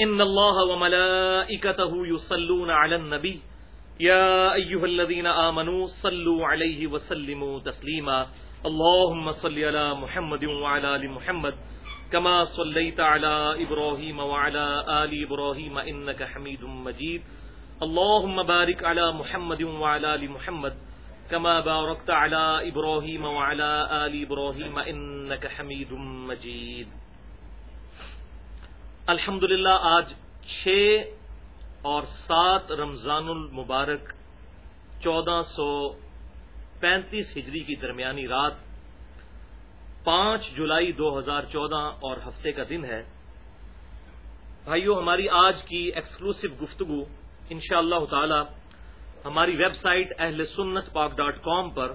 إن الله وملائكته يصلون على النبي. يا أيها الذين آمنوا صلوا عليه وسلموا تسليما. اللهم صل على محمد وعلى آل محمد كما صليت على إبراهيم وعلى آل إبراهيم إنك حميد مجيد. اللهم بارك على محمد وعلى آل محمد كما باركت على إبراهيم وعلى آل إبراهيم إنك حميد مجيد. الحمد آج چھ اور سات رمضان المبارک، چودہ سو پینتیس ہجری کی درمیانی رات، پانچ جولائی دو ہزار چودہ اور ہفتے کا دن ہے۔ بھائیو، ہماری آج کی ایکسکلوسو گفتگو ان شاء اللہ تعالی ہماری ویب سائٹ اہل سنت پاک ڈاٹ کام پر،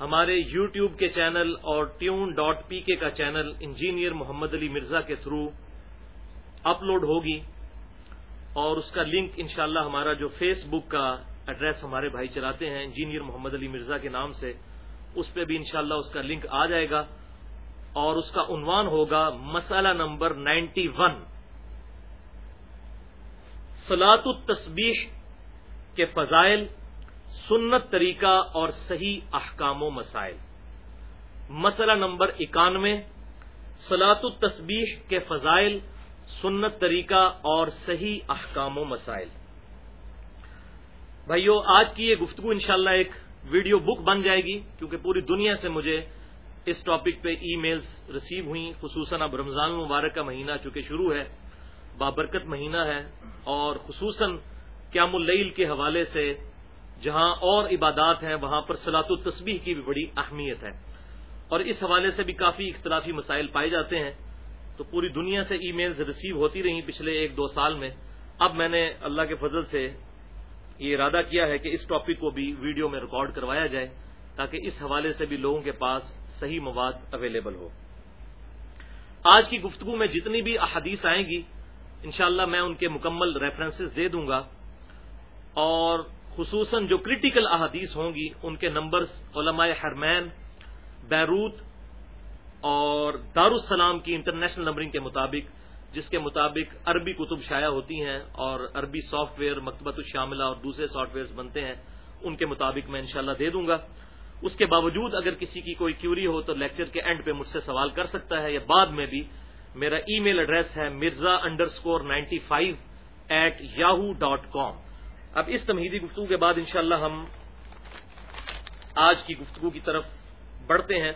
ہمارے یو ٹیوب کے چینل اور ٹیون ڈاٹ پی کے کا چینل انجینئر محمد علی مرزا کے تھرو اپلوڈ ہوگی اور اس کا لنک انشاءاللہ ہمارا جو فیس بک کا ایڈریس ہمارے بھائی چلاتے ہیں، انجینئر محمد علی مرزا کے نام سے، اس پہ بھی انشاءاللہ اس کا لنک آ جائے گا اور اس کا عنوان ہوگا مسئلہ نمبر نائنٹی ون۔ سلاط التسبیح کے فضائل، سنت طریقہ اور صحیح احکام و مسائل۔ مسئلہ نمبر اکانوے سلاط التسبیح کے فضائل سنت طریقہ اور صحیح احکام و مسائل۔ بھائیو، آج کی یہ گفتگو انشاءاللہ ایک ویڈیو بک بن جائے گی، کیونکہ پوری دنیا سے مجھے اس ٹاپک پہ ای میلز ریسیو ہوئی خصوصاً اب رمضان المبارک کا مہینہ چونکہ شروع ہے، بابرکت مہینہ ہے، اور خصوصاً قیام اللیل کے حوالے سے جہاں اور عبادات ہیں، وہاں پر سلاط و تسبیح کی بھی بڑی اہمیت ہے۔ اور اس حوالے سے بھی کافی اختلافی مسائل پائے جاتے ہیں۔ تو پوری دنیا سے ای میلز ریسیو ہوتی رہی پچھلے ایک دو سال میں۔ اب میں نے اللہ کے فضل سے یہ ارادہ کیا ہے کہ اس ٹاپک کو بھی ویڈیو میں ریکارڈ کروایا جائے تاکہ اس حوالے سے بھی لوگوں کے پاس صحیح مواد اویلیبل ہو۔ آج کی گفتگو میں جتنی بھی احادیث آئیں گی، انشاءاللہ میں ان کے مکمل ریفرنسز دے دوں گا۔ اور خصوصاً جو کرٹیکل احادیث ہوں گی، ان کے نمبرز علماء حرمین، بیروت اور دارالسلام کی انٹرنیشنل نمبرنگ کے مطابق، جس کے مطابق عربی کتب شائع ہوتی ہیں اور عربی سافٹ ویئر مکتبت الشاملہ اور دوسرے سافٹ ویئر بنتے ہیں، ان کے مطابق میں انشاءاللہ دے دوں گا۔ اس کے باوجود اگر کسی کی کوئی کیوری ہو تو لیکچر کے اینڈ پہ مجھ سے سوال کر سکتا ہے یا بعد میں بھی، میرا ای میل ایڈریس ہے Mirza underscore ninety five at Yahoo dot com اب اس تمہیدی گفتگو کے بعد انشاءاللہ ہم آج کی گفتگو کی طرف بڑھتے ہیں۔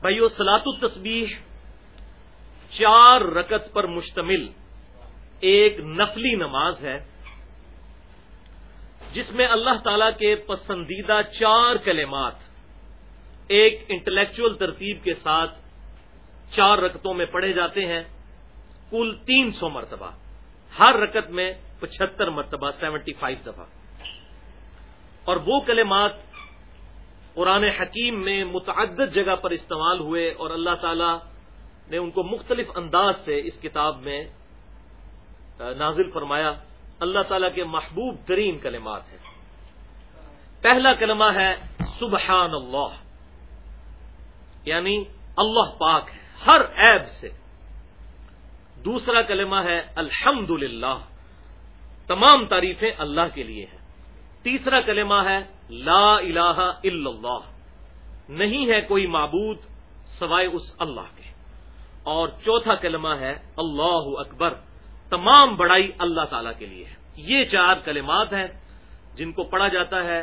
بھائیو سلاط التسبیح چار رکت پر مشتمل ایک نفلی نماز ہے، جس میں اللہ تعالی کے پسندیدہ چار کلمات ایک انٹلیکچل ترتیب کے ساتھ چار رکتوں میں پڑھے جاتے ہیں، کل تین سو مرتبہ، ہر رکت میں پچہتر مرتبہ، سیونٹی فائیو دفعہ۔ اور وہ کلمات قرآن حکیم میں متعدد جگہ پر استعمال ہوئے اور اللہ تعالی نے ان کو مختلف انداز سے اس کتاب میں نازل فرمایا، اللہ تعالیٰ کے محبوب ترین کلمات ہیں۔ پہلا کلمہ ہے سبحان اللہ یعنی اللہ پاک ہے، ہر عیب سے۔ دوسرا کلمہ ہے الحمد تمام تعریفیں اللہ کے لیے ہیں۔ تیسرا کلمہ ہے لا الہ الا اللہ۔ نہیں ہے کوئی معبود سوائے اس اللہ کے۔ اور چوتھا کلمہ ہے اللہ اکبر۔ تمام بڑائی اللہ تعالی کے لیے ہے۔ یہ چار کلمات ہیں جن کو پڑھا جاتا ہے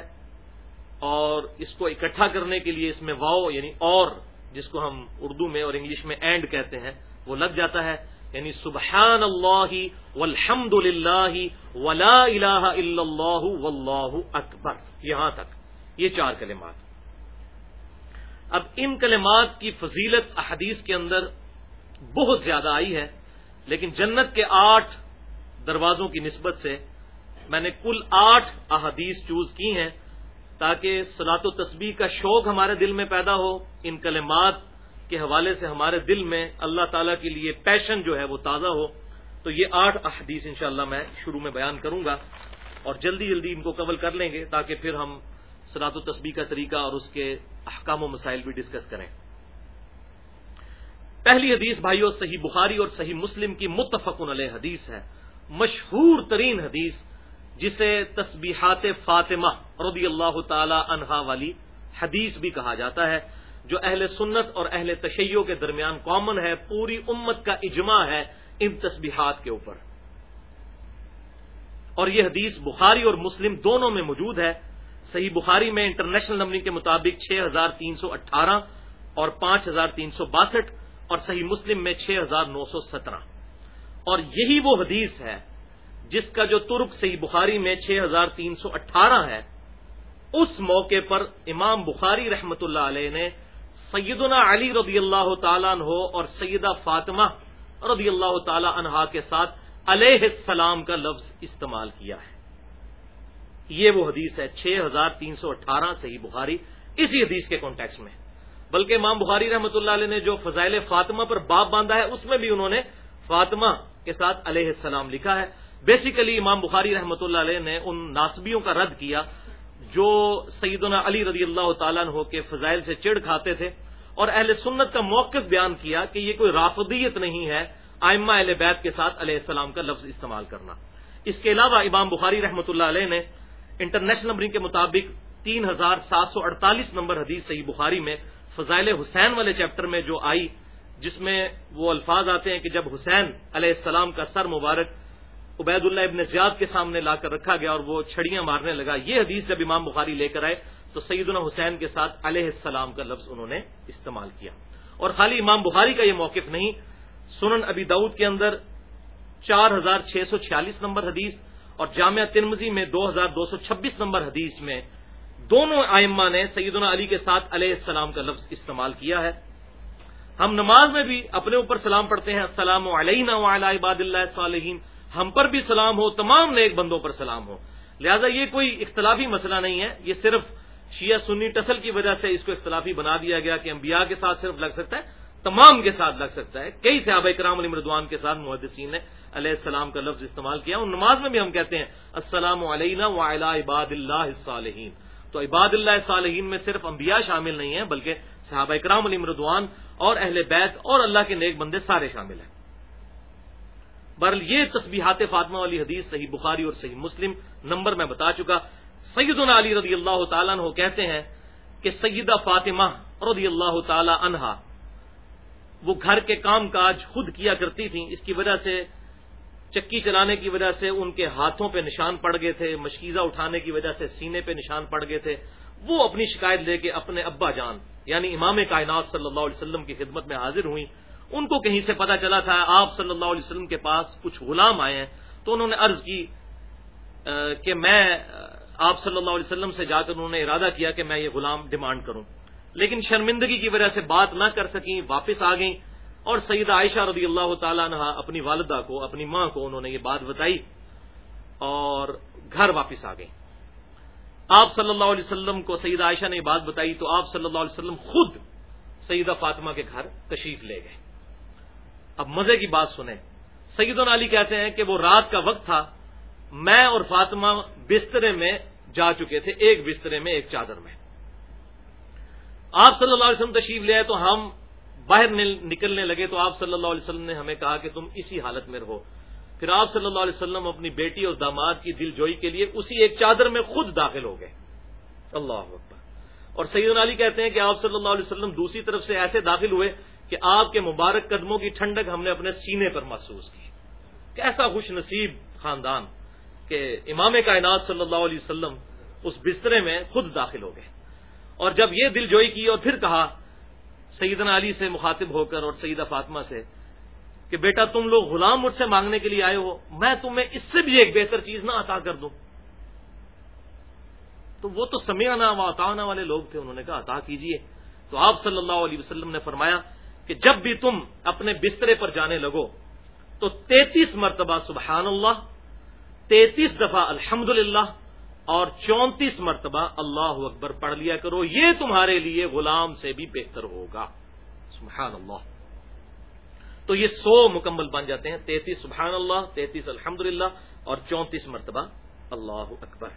اور اس کو اکٹھا کرنے کے لیے اس میں واؤ یعنی اور جس کو ہم اردو میں اور انگلش میں اینڈ کہتے ہیں وہ لگ جاتا ہے۔ یعنی سبحان اللہ والحمد للہ ولا الہ الا اللہ واللہ اکبر یہاں تک یہ چار کلمات اب ان کلمات کی فضیلت احادیث کے اندر بہت زیادہ آئی ہے لیکن جنت کے آٹھ دروازوں کی نسبت سے میں نے کل آٹھ احادیث چوز کی ہیں تاکہ سلاط و تسبیح کا شوق ہمارے دل میں پیدا ہو ان کلمات کے حوالے سے ہمارے دل میں اللہ تعالیٰ کے لیے پیشن جو ہے وہ تازہ ہو، تو یہ آٹھ احادیث انشاءاللہ میں شروع میں بیان کروں گا اور جلدی جلدی ان کو کور کر لیں گے تاکہ پھر ہم سلاط و تسبیح کا طریقہ اور اس کے احکام و مسائل بھی ڈسکس کریں۔ پہلی حدیث بھائیو، صحیح بخاری اور صحیح مسلم کی متفق علیہ حدیث ہے۔ مشہور ترین حدیث جسے تسبیحات فاطمہ رضی اللہ تعالی عنہا والی حدیث بھی کہا جاتا ہے۔ جو اہل سنت اور اہل تشیعوں کے درمیان کامن ہے، پوری امت کا اجماع ہے ان تسبیحات کے اوپر۔ اور یہ حدیث بخاری اور مسلم دونوں میں موجود ہے۔ صحیح بخاری میں انٹرنیشنل نمبر کے مطابق چھ ہزار تین سو اٹھارہ اور پانچ ہزار تین سو باسٹھ اور صحیح مسلم میں چھ ہزار نو سو سترہ۔ اور یہی وہ حدیث ہے جس کا جو ترک صحیح بخاری میں چھ ہزار تین سو اٹھارہ ہے، اس موقع پر امام بخاری رحمت اللہ علیہ نے سیدنا علی رضی اللہ تعالیٰ عنہ اور سیدہ فاطمہ رضی اللہ تعالی عنہا کے ساتھ علیہ السلام کا لفظ استعمال کیا ہے۔ یہ وہ حدیث ہے، چھ ہزار تین سو اٹھارہ صحیح بخاری، اسی حدیث کے کانٹیکس میں۔ بلکہ امام بخاری رحمۃ اللہ علیہ نے جو فضائل فاطمہ پر باپ باندھا ہے، اس میں بھی انہوں نے فاطمہ کے ساتھ علیہ السلام لکھا ہے۔ بیسیکلی امام بخاری رحمۃ اللہ علیہ نے ان ناسبیوں کا رد کیا جو سیدنا علی رضی اللہ تعالیٰ عنہ کے فضائل سے چڑ کھاتے تھے اور اہل سنت کا موقف بیان کیا کہ یہ کوئی رافضیت نہیں ہے آئمہ اہل بیت کے ساتھ علیہ السلام کا لفظ استعمال کرنا۔ اس کے علاوہ امام بخاری رحمۃ اللہ علیہ نے انٹرنیشنل نمبرنگ کے مطابق تین ہزار سات سو اڑتالیس نمبر حدیث صحیح بخاری میں فضائل حسین والے چیپٹر میں جو آئی، جس میں وہ الفاظ آتے ہیں کہ جب حسین علیہ السلام کا سر مبارک عبید اللہ ابن زیاد کے سامنے لا کر رکھا گیا اور وہ چھڑیاں مارنے لگا۔ یہ حدیث جب امام بخاری لے کر آئے تو سیدنا حسین کے ساتھ علیہ السلام کا لفظ انہوں نے استعمال کیا۔ اور خالی امام بخاری کا یہ موقف نہیں، سنن ابی دعود کے اندر چار ہزار چھ سو چھیالیس نمبر حدیث اور جامعہ ترمزی میں دو ہزار دو سو چھبیس نمبر حدیث میں دونوں آئمہ نے سیدنا علی کے ساتھ علیہ السلام کا لفظ استعمال کیا ہے۔ ہم نماز میں بھی اپنے اوپر سلام پڑھتے ہیں، السلام علیہ عباد اللہ صالحین ہم پر بھی سلام ہو، تمام نیک بندوں پر سلام ہو۔ لہذا یہ کوئی اختلافی مسئلہ نہیں ہے، یہ صرف شیعہ سنی ٹسل کی وجہ سے اس کو اختلافی بنا دیا گیا کہ انبیاء کے ساتھ صرف لگ سکتا ہے، تمام کے ساتھ لگ سکتا ہے۔ کئی صحابہ کرام علی مردوان کے ساتھ محدثین نے علیہ السلام کا لفظ استعمال کیا۔ اور نماز میں بھی ہم کہتے ہیں، السلام علینا وعلی عباد اللہ الصالحین۔ تو عباد اللہ صالحین میں صرف انبیاء شامل نہیں ہیں، بلکہ صحابہ کرام علی مردوان اور اہل بیت اور اللہ کے نیک بندے سارے شامل ہیں۔ برل یہ تسبیحات فاطمہ والی حدیث صحیح بخاری اور صحیح مسلم نمبر میں بتا چکا۔ سیدنا علی رضی اللہ تعالیٰ عنہ کہتے ہیں کہ سیدہ فاطمہ رضی اللہ تعالی عنہا، وہ گھر کے کام کاج خود کیا کرتی تھیں، اس کی وجہ سے، چکی چلانے کی وجہ سے ان کے ہاتھوں پہ نشان پڑ گئے تھے، مشکیزہ اٹھانے کی وجہ سے سینے پہ نشان پڑ گئے تھے۔ وہ اپنی شکایت لے کے اپنے ابا جان یعنی امام کائنات صلی اللہ علیہ وسلم کی خدمت میں حاضر ہوئی ان کو کہیں سے پتا چلا تھا، آپ صلی اللہ علیہ وسلم کے پاس کچھ غلام آئے ہیں۔ تو انہوں نے عرض کی کہ میں آپ صلی اللہ علیہ وسلم سے جا کر انہوں نے ارادہ کیا کہ میں یہ غلام ڈیمانڈ کروں۔ لیکن شرمندگی کی وجہ سے بات نہ کر سکیں، واپس آ گئیں۔ اور سیدہ عائشہ رضی اللہ تعالیٰ عنہ اپنی والدہ کو، اپنی ماں کو انہوں نے یہ بات بتائی اور گھر واپس آ گئیں۔ آپ صلی اللہ علیہ وسلم کو سیدہ عائشہ نے یہ بات بتائی تو آپ صلی اللہ علیہ وسلم خود سیدہ فاطمہ کے گھر تشریف لے گئے۔ اب مزے کی بات سنیں۔ سید علی کہتے ہیں کہ وہ رات کا وقت تھا۔ میں اور فاطمہ بسترے میں جا چکے تھے، ایک بسترے میں، ایک چادر میں۔ آپ صلی اللہ علیہ وسلم تشریف لے آئے تو ہم باہر نکلنے لگے تو آپ صلی اللہ علیہ وسلم نے ہمیں کہا کہ تم اسی حالت میں رہو۔ پھر آپ صلی اللہ علیہ وسلم اپنی بیٹی اور داماد کی دل جوئی کے لیے اسی ایک چادر میں خود داخل ہو گئے۔ اللہ اکبر۔ اور سید علی کہتے ہیں کہ آپ صلی اللہ علیہ وسلم دوسری طرف سے ایسے داخل ہوئے کہ آپ کے مبارک قدموں کی ٹھنڈک ہم نے اپنے سینے پر محسوس کی۔ کیسا خوش نصیب خاندان کہ امام کائنات صلی اللہ علیہ وسلم اس بسترے میں خود داخل ہو گئے۔ اور جب یہ دل جوئی کی اور پھر کہا، سیدنا علی سے مخاطب ہو کر اور سیدہ فاطمہ سے کہ بیٹا، تم لوگ غلام مجھ سے مانگنے کے لیے آئے ہو، میں تمہیں اس سے بھی ایک بہتر چیز نہ عطا کر دوں۔ تو وہ تو سمیانہ و عطانا والے لوگ تھے، انہوں نے کہا، عطا کیجیے۔ تو آپ صلی اللہ علیہ وسلم نے فرمایا کہ جب بھی تم اپنے بسترے پر جانے لگو تو تینتیس مرتبہ سبحان اللہ، تینتیس دفعہ الحمد اور چونتیس مرتبہ اللہ اکبر پڑھ لیا کرو، یہ تمہارے لیے غلام سے بھی بہتر ہوگا۔ سبحان اللہ۔ تو یہ سو مکمل بن جاتے ہیں، تینتیس سبحان اللہ، تینتیس الحمد اور چونتیس مرتبہ اللہ اکبر۔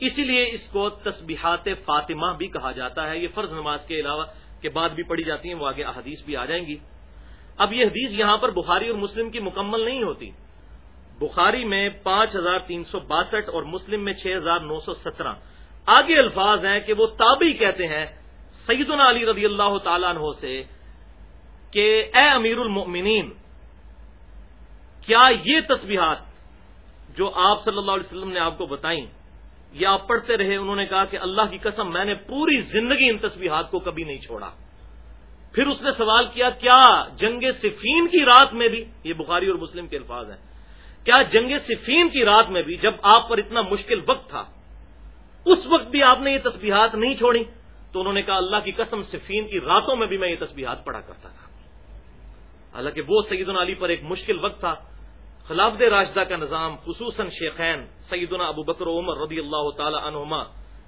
اسی لیے اس کو تسبیحات فاطمہ بھی کہا جاتا ہے۔ یہ فرض نماز کے علاوہ کے بعد بھی پڑھی جاتی ہیں، وہ آگے احادیث بھی آ جائیں گی۔ اب یہ حدیث یہاں پر بخاری اور مسلم کی مکمل نہیں ہوتی۔ بخاری میں پانچ ہزار تین سو باسٹھ اور مسلم میں چھ ہزار نو سو سترہ۔ آگے الفاظ ہیں کہ وہ تابی کہتے ہیں سیدنا علی رضی اللہ تعالیٰ عنہ سے کہ اے امیر المؤمنین، کیا یہ تصویرات جو آپ صلی اللہ علیہ وسلم نے آپ کو بتائیں یہ آپ پڑھتے رہے، انہوں نے کہا کہ اللہ کی قسم، میں نے پوری زندگی ان تصویرات کو کبھی نہیں چھوڑا۔ پھر اس نے سوال کیا کیا جنگ صفین کی رات میں بھی، یہ بخاری اور مسلم کے الفاظ ہیں، کیا جنگ صفین کی رات میں بھی جب آپ پر اتنا مشکل وقت تھا، اس وقت بھی آپ نے یہ تصویرات نہیں چھوڑی؟ تو انہوں نے کہا، اللہ کی قسم، صفین کی راتوں میں بھی میں یہ تصویرات پڑھا کرتا تھا۔ حالانکہ وہ سعید علی پر ایک مشکل وقت تھا خلافت راشدہ کا نظام، خصوصاً شیخین سیدنا ابو بکر عمر رضی اللہ تعالی عنہما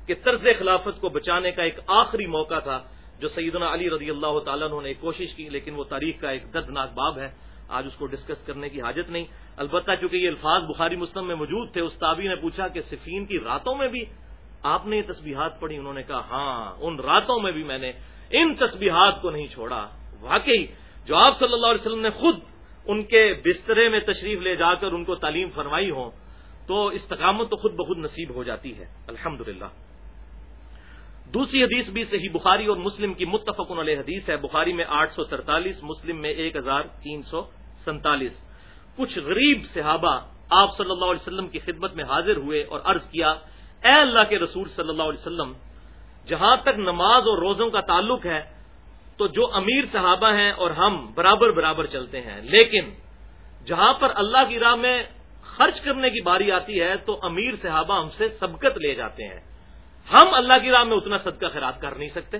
کے طرز خلافت کو بچانے کا ایک آخری موقع تھا، جو سیدنا علی رضی اللہ تعالیٰ عنہ نے کوشش کی، لیکن وہ تاریخ کا ایک دردناک باب ہے۔ آج اس کو ڈسکس کرنے کی حاجت نہیں۔ البتہ چونکہ یہ الفاظ بخاری مسلم میں موجود تھے اس تابی نے پوچھا کہ صفین کی راتوں میں بھی آپ نے یہ تصبیحات پڑھی؟ انہوں نے کہا ہاں ان راتوں میں بھی میں نے ان تصبیحات کو نہیں چھوڑا۔ واقعی، جو آپ صلی اللہ علیہ وسلم نے خود ان کے بسترے میں تشریف لے جا کر ان کو تعلیم فرمائی ہو تو استقامت تو خود بخود نصیب ہو جاتی ہے۔ الحمد دوسری حدیث بھی صحیح بخاری اور مسلم کی متفق علیہ حدیث ہے۔ بخاری میں آٹھ سو ترتالیس، مسلم میں ایک ہزار تین سو سینتالیس کچھ غریب صحابہ آپ صلی اللہ علیہ وسلم کی خدمت میں حاضر ہوئے اور عرض کیا، اے اللہ کے رسول صلی اللہ علیہ وسلم، جہاں تک نماز اور روزوں کا تعلق ہے تو جو امیر صحابہ ہیں اور ہم برابر برابر چلتے ہیں۔ لیکن جہاں پر اللہ کی راہ میں خرچ کرنے کی باری آتی ہے تو امیر صحابہ ہم سے سبقت لے جاتے ہیں۔ ہم اللہ کی راہ میں اتنا صدقہ خیرات کر نہیں سکتے۔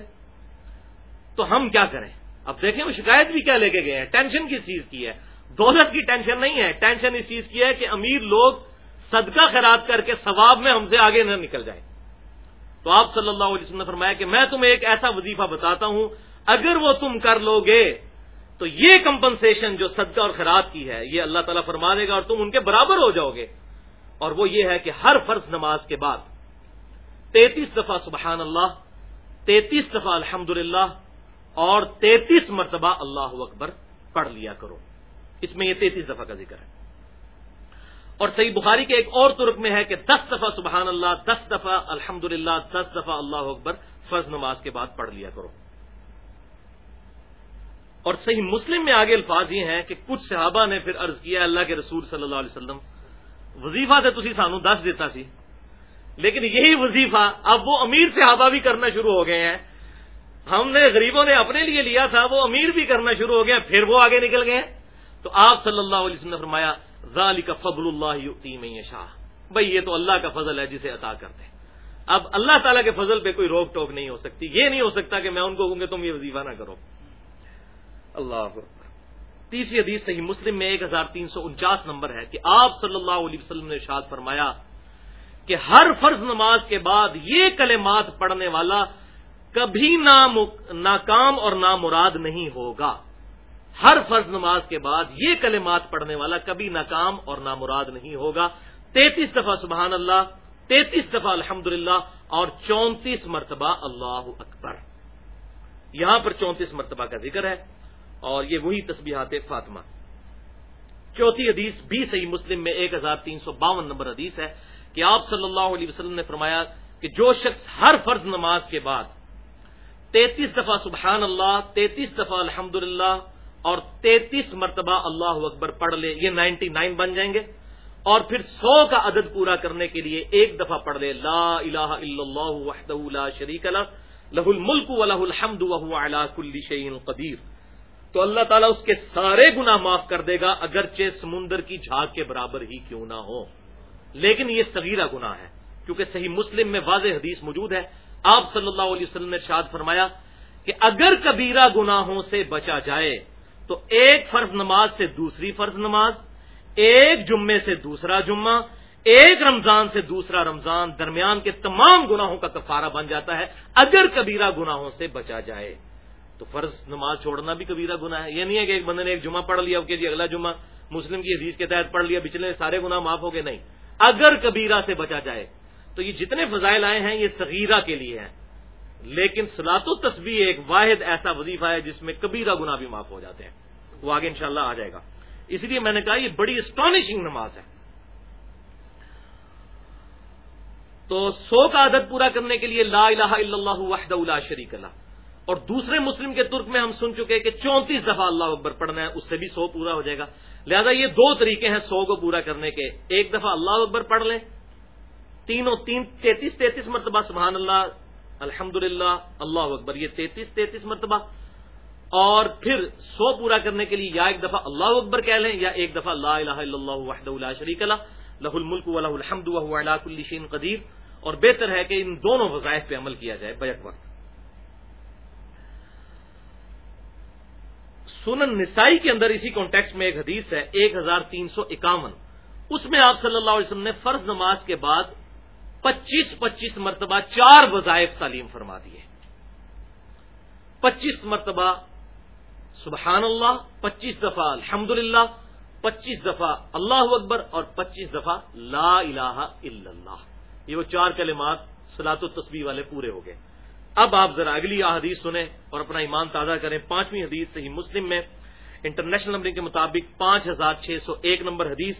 تو ہم کیا کریں؟ اب دیکھیں، وہ شکایت بھی کیا لے کے گئے ہیں؟ ٹینشن کس چیز کی ہے؟ دولت کی ٹینشن نہیں ہے۔ ٹینشن اس چیز کی ہے کہ امیر لوگ صدقہ خیرات کر کے ثواب میں ہم سے آگے نہ نکل جائیں۔ تو آپ صلی اللہ علیہ وسلم نے فرمایا کہ میں تمہیں ایک ایسا وظیفہ بتاتا ہوں اگر وہ تم کر لو گے تو یہ کمپنسیشن جو صدقہ اور خراب کی ہے، یہ اللہ تعالیٰ فرما دے گا اور تم ان کے برابر ہو جاؤ گے اور وہ یہ ہے کہ ہر فرض نماز کے بعد، تینتیس دفعہ سبحان اللہ، تینتیس دفعہ الحمد اور تینتیس مرتبہ اللہ اکبر پڑھ لیا کرو۔ اس میں یہ تینتیس دفعہ کا ذکر ہے۔ اور صحیح بخاری کے ایک اور ترک میں ہے کہ دس دفعہ سبحان اللہ، دس دفعہ الحمد دس دفعہ اللہ اکبر فرض نماز کے بعد پڑھ لیا کرو۔ اور صحیح مسلم میں آگے الفاظ یہ ہیں کہ کچھ صحابہ نے پھر عرض کیا اللہ کے رسول صلی اللہ علیہ وسلم، وظیفہ تو تھی سانو دس دیتا سی، لیکن یہی وظیفہ اب وہ امیر صحابہ بھی کرنا شروع ہو گئے ہیں۔ ہم نے غریبوں نے اپنے لیے لیا تھا، وہ امیر بھی کرنا شروع ہو گئے پھر وہ آگے نکل گئے تو آپ صلی اللہ علیہ وسلم نے فرمایا ذالی کا فضل اللہ شاہ بھائی یہ تو اللہ کا فضل ہے جسے عطا کرتے ہیں۔ اب اللہ تعالیٰ کے فضل پہ کوئی روک ٹوک نہیں ہو سکتی، یہ نہیں ہو سکتا کہ میں ان کو کہوں گے تم یہ وظیفہ نہ کرو۔ اللہ تیسری حدیث صحیح مسلم میں ایک ہزار تین سو انچاس نمبر ہے کہ آپ صلی اللہ علیہ وسلم نے شاد فرمایا کہ ہر فرض نماز کے بعد یہ کلمات پڑھنے والا کبھی ناکام اور نامراد نہیں ہوگا۔ ہر فرض نماز کے بعد یہ کلمات پڑھنے والا کبھی ناکام اور نامراد نہیں ہوگا۔ تینتیس دفعہ سبحان اللہ، تینتیس دفعہ الحمد اور چونتیس مرتبہ اللہ اکبر۔ یہاں پر چونتیس مرتبہ کا ذکر ہے۔ اور یہ وہی تسبیحات فاطمہ۔ چوتھی حدیث بھی صحیح مسلم میں ایک ہزار تین سو باون نمبر حدیث ہے کہ آپ صلی اللہ علیہ وسلم نے فرمایا کہ جو شخص ہر فرض نماز کے بعد تینتیس دفعہ سبحان اللہ، تینتیس دفعہ الحمد اور تینتیس مرتبہ اللہ اکبر پڑھ لے، یہ نائنٹی نائن بن جائیں گے۔ اور پھر سو کا عدد پورا کرنے کے لیے ایک دفعہ پڑھ لے، لا الہ الا اللہ وحدہ لا شریک لہ الملک و لہ الحمد علی کل شیء قدیر۔ تو اللہ تعالیٰ اس کے سارے گنا معاف کر دے گا، اگرچہ سمندر کی جھاگ کے برابر ہی کیوں نہ ہو۔ لیکن یہ صغیرہ گنا ہے، کیونکہ صحیح مسلم میں واضح حدیث موجود ہے۔ آپ صلی اللہ علیہ وسلم نے شاد فرمایا کہ اگر کبیرہ گناہوں سے بچا جائے تو ایک فرض نماز سے دوسری فرض نماز، ایک جمعے سے دوسرا جمعہ، ایک رمضان سے دوسرا رمضان، درمیان کے تمام گناہوں کا کفارہ بن جاتا ہے۔ اگر کبیرہ گناہوں سے بچا جائے تو فرض نماز چھوڑنا بھی کبیرہ گناہ ہے۔ یہ نہیں ہے کہ ایک بندے نے ایک جمعہ پڑھ لیا کہ جی اگلا جمعہ مسلم کی حدیث کے تحت پڑھ لیا، پچھلے سارے گناہ معاف ہو گئے، نہیں۔ اگر کبیرہ سے بچا جائے، تو یہ جتنے فضائل آئے ہیں، یہ صغیرہ کے لیے ہیں۔ لیکن سلاط و تصویر ایک واحد ایسا وظیفہ ہے جس میں کبیرہ گناہ بھی معاف ہو جاتے ہیں۔ وہ آگے انشاءاللہ آ جائے گا۔ اس لیے میں نے کہا یہ بڑی اسٹانشنگ نماز ہے۔ تو سو کا عدد پورا کرنے کے لیے لا الہ الا اللہ وحدہ لا شریک اللہ۔ اور دوسرے مسلم کے ترک میں ہم سن چکے کہ چونتیس دفعہ اللہ اکبر پڑھنا ہے، اس سے بھی سو پورا ہو جائے گا۔ لہذا یہ دو طریقے ہیں سو کو پورا کرنے کے۔ ایک دفعہ اللہ اکبر پڑھ لیں، تینوں، تین، تینتیس تینتیس مرتبہ، سبحان اللہ الحمد للہ اللہ اکبر، یہ تینتیس تینتیس مرتبہ۔ اور پھر سو پورا کرنے کے لیے یا ایک دفعہ اللہ اکبر کہہ لیں یا ایک دفعہ لا الہ الا اللہ وحدہ لا شریک اللہ لہ الملک و لہ الحمد ولا کل شین قدیر۔ اور بہتر ہے کہ ان دونوں وظائف پہ عمل کیا جائے، بیک وقت۔ سنن نسائی کے اندر اسی کانٹیکس میں ایک حدیث ہے، ایک ہزار تین سو اکاون۔ اس میں آپ صلی اللہ علیہ وسلم نے فرض نماز کے بعد پچیس پچیس مرتبہ چار وظائف تعلیم فرما دیے۔ پچیس مرتبہ سبحان اللہ، پچیس دفعہ الحمد پچیس دفعہ اللہ اکبر اور پچیس دفعہ لا الہ الا اللہ۔ یہ وہ چار کلمات سلاط و تصویر والے پورے ہو گئے۔ اب آپ ذرا اگلی حدیث سنیں اور اپنا ایمان تازہ کریں۔ پانچویں حدیث صحیح مسلم میں، انٹرنیشنل نمبر کے مطابق پانچ ہزار چھ سو ایک نمبر حدیث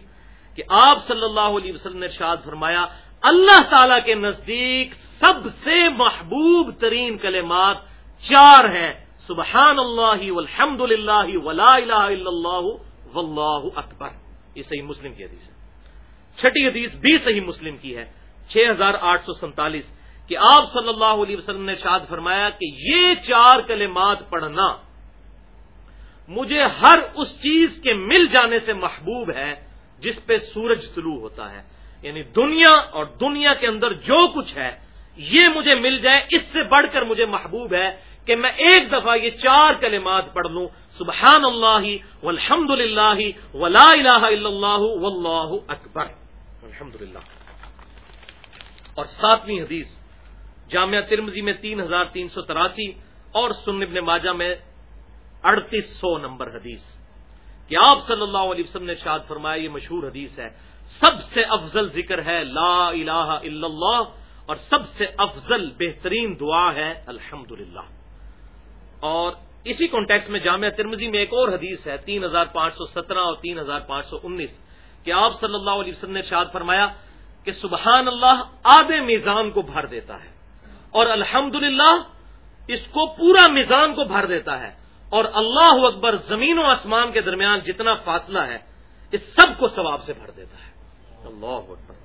کہ آپ صلی اللہ علیہ وسلم نے ارشاد فرمایا، اللہ تعالی کے نزدیک سب سے محبوب ترین کلمات چار ہیں۔ سبحان اللہ والحمد للہ ولا الہ الا اللہ واللہ اکبر۔ یہ صحیح مسلم کی حدیث ہے۔ چھٹی حدیث بھی صحیح مسلم کی ہے۔ چھ ہزار آٹھ سو سینتالیس کہ آپ صلی اللہ علیہ وسلم نے شاد فرمایا کہ یہ چار کلمات پڑھنا مجھے ہر اس چیز کے مل جانے سے محبوب ہے جس پہ سورج طلوع ہوتا ہے۔ یعنی دنیا اور دنیا کے اندر جو کچھ ہے، یہ مجھے مل جائے، اس سے بڑھ کر مجھے محبوب ہے کہ میں ایک دفعہ یہ چار کلمات پڑھ لوں۔ سبحان اللہ والحمد للہ ولا الہ الا اللہ واللہ اکبر۔ الحمد اور ساتویں حدیث۔ جامعہ ترمزی میں تین ہزار تین سو تراسی اور سن ابن ماجہ میں اڑتیس سو نمبر حدیث۔ کہ آپ صلی اللہ علیہ وسلم نے شاد فرمایا، یہ مشہور حدیث ہے۔ سب سے افضل ذکر ہے لا الہ الا اللہ اور سب سے افضل بہترین دعا ہے الحمد اور اسی کانٹیکس میں جامعہ ترمزی میں ایک اور حدیث ہے، تین ہزار پانچ سو سترہ اور تین ہزار پانچ سو انیس۔ کہ آپ صلی اللہ علیہ وسلم نے شاد فرمایا کہ سبحان اللہ آدھے میزان کو بھر دیتا ہے۔ اور الحمد اس کو پورا میزان کو بھر دیتا ہے اور اللہ اکبر زمین و آسمان کے درمیان جتنا فاصلہ ہے، اس سب کو ثواب سے بھر دیتا ہے۔ اللہ اکبر۔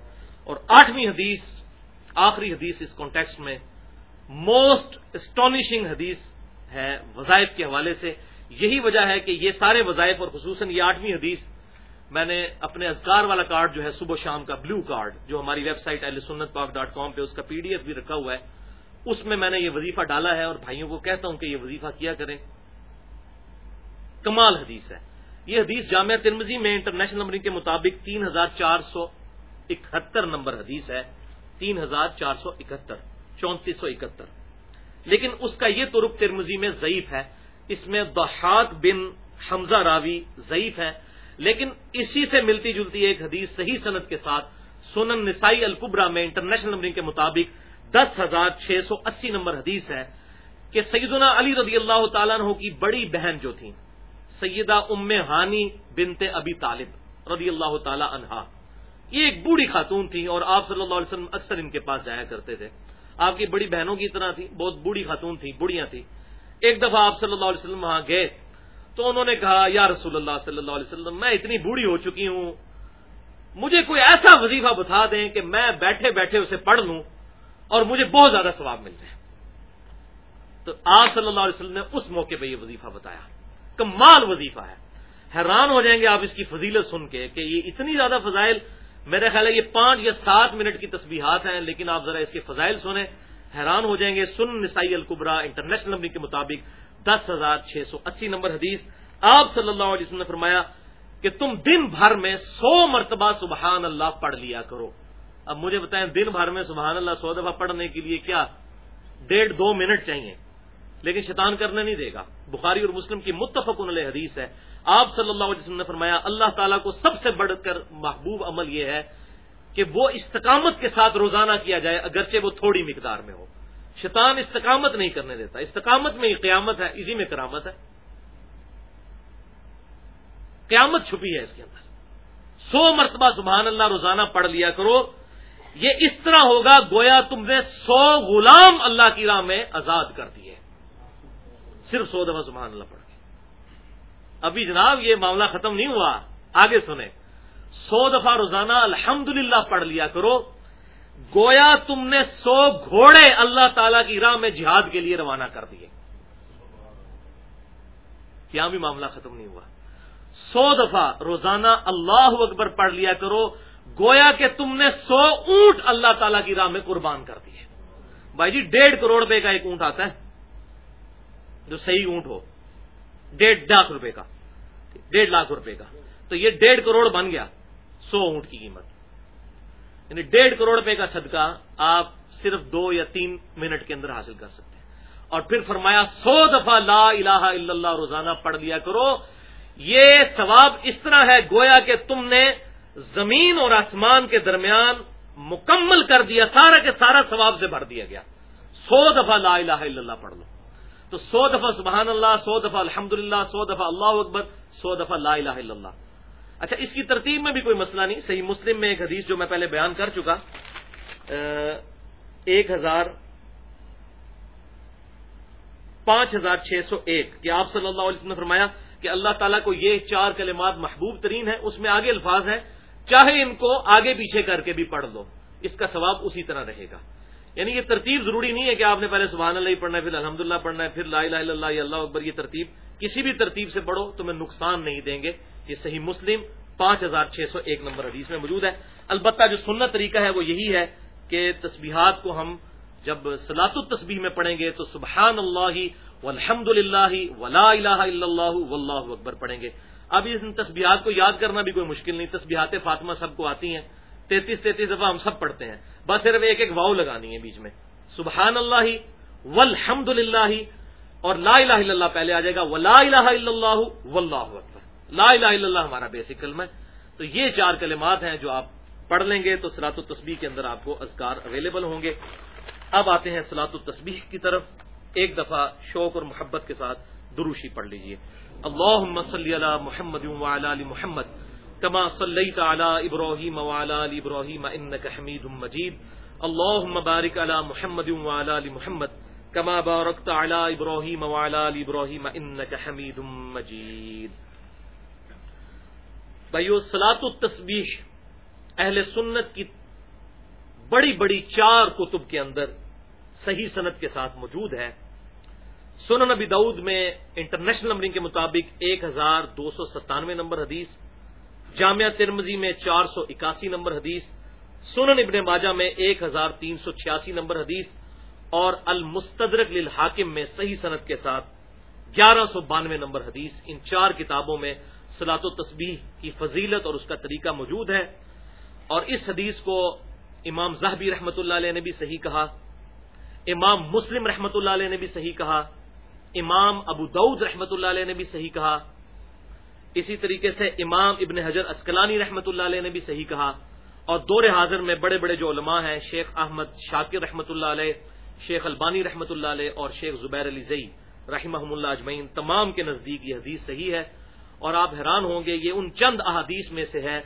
اور آٹھویں حدیث، آخری حدیث اس کانٹیکسٹ میں موسٹ اسٹانشنگ حدیث ہے وظائف کے حوالے سے۔ یہی وجہ ہے کہ یہ سارے وظائف اور خصوصاً یہ آٹھویں حدیث، میں نے اپنے ازکار والا کارڈ جو ہے صبح شام کا بلو کارڈ جو ہماری ویب سائٹ سنت پاک ڈاٹ کام پہ اس کا پی ڈی ایف بھی رکھا ہوا ہے۔ اس میں میں نے یہ وظیفہ ڈالا ہے اور بھائیوں کو کہتا ہوں کہ یہ وظیفہ کیا کریں۔ کمال حدیث ہے۔ یہ حدیث جامعہ ترمزی میں انٹرنیشنل نمبر کے مطابق تین ہزار چار سو اکہتر نمبر حدیث ہے۔ تین ہزار چار سو اکہتر، چونتیس سو اکہتر۔ لیکن اس کا یہ ترک ترمزی میں ضعیف ہے۔ اس میں دہاق بن حمزہ راوی ضعیف ہے لیکن اسی سے ملتی جلتی ایک حدیث صحیح صنعت کے ساتھ سونن نسائی القبرا میں انٹرنیشنل نمبرنگ کے مطابق دس ہزار چھ سو اسی نمبر حدیث ہے کہ سیدنا علی رضی اللہ تعالیٰ عنہ کی بڑی بہن جو تھی سیدہ ام ہانی بنت ابی طالب رضی اللہ تعالی عنہا۔ یہ ایک بوڑھی خاتون تھی اور آپ صلی اللہ علیہ وسلم اکثر ان کے پاس جایا کرتے تھے۔ آپ کی بڑی بہنوں کی طرح تھی بہت بوڑھی خاتون تھی بڑھیاں تھی ایک دفعہ آپ صلی اللہ علیہ وسلم وہاں گئے تو انہوں نے کہا، یا رسول اللہ صلی اللہ علیہ وسلم، میں اتنی بوڑھی ہو چکی ہوں، مجھے کوئی ایسا وظیفہ بتا دیں کہ میں بیٹھے بیٹھے اسے پڑھ لوں۔ اور مجھے بہت زیادہ ثواب مل جائے تو آپ صلی اللہ علیہ وسلم نے اس موقع پہ یہ وظیفہ بتایا کمال وظیفہ ہے۔ حیران ہو جائیں گے آپ اس کی فضیلت سن کے کہ یہ اتنی زیادہ فضائل، میرے خیال ہے یہ پانچ یا سات منٹ کی تصویرات ہیں، لیکن آپ ذرا اس کے فضائل سنیں۔ حیران ہو جائیں گے۔ سن نسائی القبرا انٹرنیشنل نمبر کے مطابق دس ہزار چھ سو اسی نمبر حدیث۔ آپ صلی اللہ علیہ وسلم نے فرمایا کہ تم دن بھر میں سو مرتبہ سبحان اللہ پڑھ لیا کرو۔ اب مجھے بتائیں دن بھر میں سبحان اللہ سو دفعہ پڑھنے کے لیے کیا ڈیڑھ دو منٹ چاہیے؟ لیکن شیطان کرنے نہیں دے گا۔ بخاری اور مسلم کی متفق علیہ حدیث ہے۔ آپ صلی اللہ علیہ وسلم نے فرمایا، اللہ تعالیٰ کو سب سے بڑھ کر محبوب عمل یہ ہے کہ وہ استقامت کے ساتھ روزانہ کیا جائے، اگرچہ وہ تھوڑی مقدار میں ہو۔ شیطان استقامت نہیں کرنے دیتا۔ استقامت میں ہی قیامت ہے، اسی میں کرامت ہے۔ قیامت چھپی ہے اس کے اندر۔ سو مرتبہ سبحان اللہ روزانہ پڑھ لیا کرو۔ یہ اس طرح ہوگا گویا تم نے سو غلام اللہ کی راہ میں آزاد کر دیے۔ صرف سو دفعہ سبحان اللہ پڑھ کے۔ ابھی جناب یہ معاملہ ختم نہیں ہوا۔ آگے سنیں۔ سو دفعہ روزانہ الحمد پڑھ لیا کرو۔ گویا تم نے سو گھوڑے اللہ تعالی کی راہ میں جہاد کے لیے روانہ کر دیے۔ یہاں بھی معاملہ ختم نہیں ہوا۔ سو دفعہ روزانہ اللہ اکبر پڑھ لیا کرو۔ گویا کہ تم نے سو اونٹ اللہ تعالی کی راہ میں قربان کر دیے۔ بھائی جی ڈیڑھ کروڑ روپے کا ایک اونٹ آتا ہے۔ جو صحیح اونٹ ہو، ڈیڑھ لاکھ روپے کا۔ ڈیڑھ لاکھ روپے کا۔ تو یہ ڈیڑھ کروڑ بن گیا، سو اونٹ کی قیمت۔ یعنی ڈیڑھ کروڑ روپے کا صدقہ آپ صرف دو یا تین منٹ کے اندر حاصل کر سکتے ہیں۔ اور پھر فرمایا، سو دفعہ لا الہ الا اللہ روزانہ پڑھ لیا کرو۔ یہ ثواب اس طرح ہے، گویا کہ تم نے زمین اور آسمان کے درمیان مکمل کر دیا، سارا کے سارا ثواب سے بھر دیا گیا۔ سو دفعہ لا الہ الا اللہ پڑھ لو۔ تو سو دفعہ سبحان اللہ، سو دفعہ الحمد سو دفعہ اللہ اکبر، سو دفعہ لا الہ الا اللہ۔ اچھا اس کی ترتیب میں بھی کوئی مسئلہ نہیں۔ صحیح مسلم میں ایک حدیث جو میں پہلے بیان کر چکا۔ ایک ہزار پانچ ہزار چھ سو ایک، کہ آپ صلی اللہ علیہ وسلم نے فرمایا کہ اللہ تعالیٰ کو یہ چار کلمات محبوب ترین ہے اس میں آگے الفاظ ہیں۔ چاہے ان کو آگے پیچھے کر کے بھی پڑھ لو۔ اس کا ثواب اسی طرح رہے گا۔ یعنی یہ ترتیب ضروری نہیں ہے کہ آپ نے پہلے سبحان اللہ ہی پڑھنا ہے، پھر الحمد للہ پڑھنا ہے، پھر لا الہ الا اللہ اللہ اکبر، یہ ترتیب۔ کسی بھی ترتیب سے پڑھو تمہیں نقصان نہیں دیں گے۔ یہ صحیح مسلم پانچ ہزار چھ سو ایک نمبر حدیث میں موجود ہے۔ البتہ جو سنت طریقہ ہے وہ یہی ہے کہ تسبیحات کو ہم جب سلاط التسبیح میں پڑھیں گے تو سبحان اللہ والحمد للہ ولا الہ الا اللہ واللہ اکبر پڑھیں گے۔ اب ان تسبیحات کو یاد کرنا بھی کوئی مشکل نہیں، تسبیحات فاطمہ سب کو آتی ہیں۔ تینتیس تینتیس دفعہ ہم سب پڑھتے ہیں۔ بس صرف ایک ایک واؤ لگانی ہے بیچ میں۔ سبحان اللہ والحمد للہ اور لا الہ الا اللہ پہلے آ جائے گا۔ ولا الہ الا اللہ، واللہ اکبر۔ لا الہ الا اللہ ہمارا بیسک کلم ہے۔ تو یہ چار کلمات ہیں جو آپ پڑھ لیں گے تو سلاط التسبیح کے اندر آپ کو ازکار اویلیبل ہوں گے۔ اب آتے ہیں سلاط التسبیح کی طرف۔ ایک دفعہ شوق اور محبت کے ساتھ دروشی پڑھ لیجیے۔ اللہ صلی علی محمد علی محمد کما صلی علی ابراہیم علی ابراہیم انک حمید مجید اللہ بارک علی محمد علی محمد کما بارکت علی ابراہیم علی ابراہیم انک حمید مجید بھائیو سلاط التسبیح اہل سنت کی بڑی بڑی چار کتب کے اندر صحیح صنعت کے ساتھ موجود ہے۔ سنن نبی دعود میں انٹرنیشنل نمبرنگ کے مطابق ایک ہزار دو سو ستانوے نمبر حدیث، جامعہ ترمزی میں چار سو اکاسی نمبر حدیث، سنن ابن ماجہ میں ایک ہزار تین سو چھیاسی نمبر حدیث اور المستدرک للحاکم میں صحیح صنعت کے ساتھ گیارہ سو بانوے نمبر حدیث۔ ان چار کتابوں میں سلاط و تسبیح کی فضیلت اور اس کا طریقہ موجود ہے۔ اور اس حدیث کو امام زہبی رحمۃ اللہ علیہ نے بھی صحیح کہا، امام مسلم رحمۃ اللہ علیہ نے بھی صحیح کہا۔ امام ابو دعود رحمۃ اللہ علیہ نے بھی صحیح کہا۔ اسی طریقے سے امام ابن حجر اسکلانی رحمۃ اللہ علیہ نے بھی صحیح کہا۔ اور دور حاضر میں بڑے بڑے جو علماء ہیں، شیخ احمد شاکر رحمۃ اللہ علیہ، شیخ البانی رحمۃ اللہ علیہ اور شیخ زبیر علی زئی رحمہ اللہ اجمعین، تمام کے نزدیک یہ حدیث صحیح ہے۔ اور آپ حیران ہوں گے، یہ ان چند احادیث میں سے ہے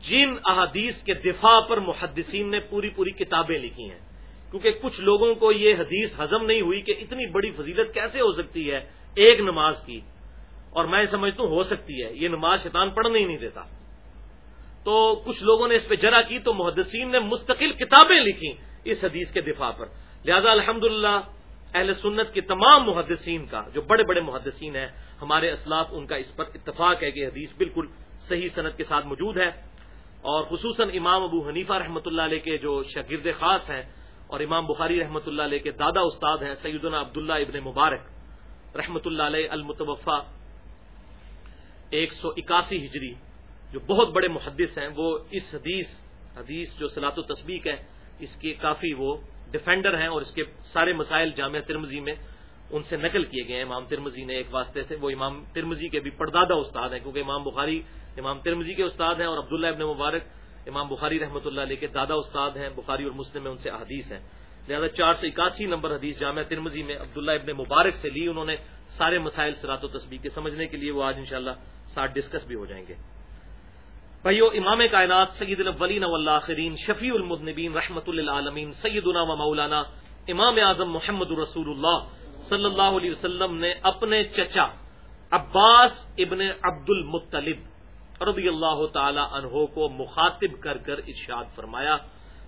جن احادیث کے دفاع پر محدثین نے پوری پوری کتابیں لکھی ہیں۔ کیونکہ کچھ لوگوں کو یہ حدیث ہزم نہیں ہوئی کہ اتنی بڑی فضیلت کیسے ہو سکتی ہے ایک نماز کی۔ اور میں سمجھتا ہوں ہو سکتی ہے، یہ نماز شیطان پڑھنے ہی نہیں دیتا۔ تو کچھ لوگوں نے اس پہ جرا کی تو محدثین نے مستقل کتابیں لکھی اس حدیث کے دفاع پر۔ لہذا الحمد اہل سنت کے تمام محدثین کا، جو بڑے بڑے محدثین ہیں، ہمارے اسلاف ان کا اس پر اتفاق ہے کہ حدیث بالکل صحیح صنعت کے ساتھ موجود ہے۔ اور خصوصاً امام ابو حنیفہ رحمۃ اللہ علیہ کے جو شاگرد خاص ہیں اور امام بخاری رحمۃ اللہ علیہ کے دادا استاد ہیں، سیدنا عبداللہ ابن مبارک، رحمۃ اللہ علیہ المتوفہ ایک سو اکاسی ہجری، جو بہت بڑے محدث ہیں، وہ اس حدیث حدیث جو سلاط و تسبیق ہے اس کے کافی وہ ڈیفینڈر ہیں اور اس کے سارے مسائل جامعہ ترمزی میں ان سے نقل کیے گئے ہیں۔ امام ترمزی نے ایک واسطے سے، وہ امام ترمزی کے بھی پردادا استاد ہیں، کیونکہ امام بخاری، امام ترمزی کے استاد ہیں اور عبداللہ ابن مبارک امام بخاری رحمۃ اللہ علیہ کے دادا استاد ہیں، بخاری اور مسلم میں ان سے احادیث ہیں۔ لہٰذا چار سو اکاسی نمبر حدیث جامعہ ترمزی میں عبداللہ ابن مبارک سے لی انہوں نے سارے مسائل سرات و تصویر کے سمجھنے کے لیے وہ آج انشاءاللہ ساتھ ڈسکس بھی ہو جائیں گے۔ بھائیو، امام کائنات سید الاولین والآخرین، شفیع المدنبین رحمۃ للعالمین، سیدنا و مولانا امام اعظم محمد الرسول اللہ صلی اللہ علیہ وسلم نے اپنے چچا عباس ابن عبد المطلب رضی اللہ تعالی عنہ کو مخاطب کر کر ارشاد فرمایا۔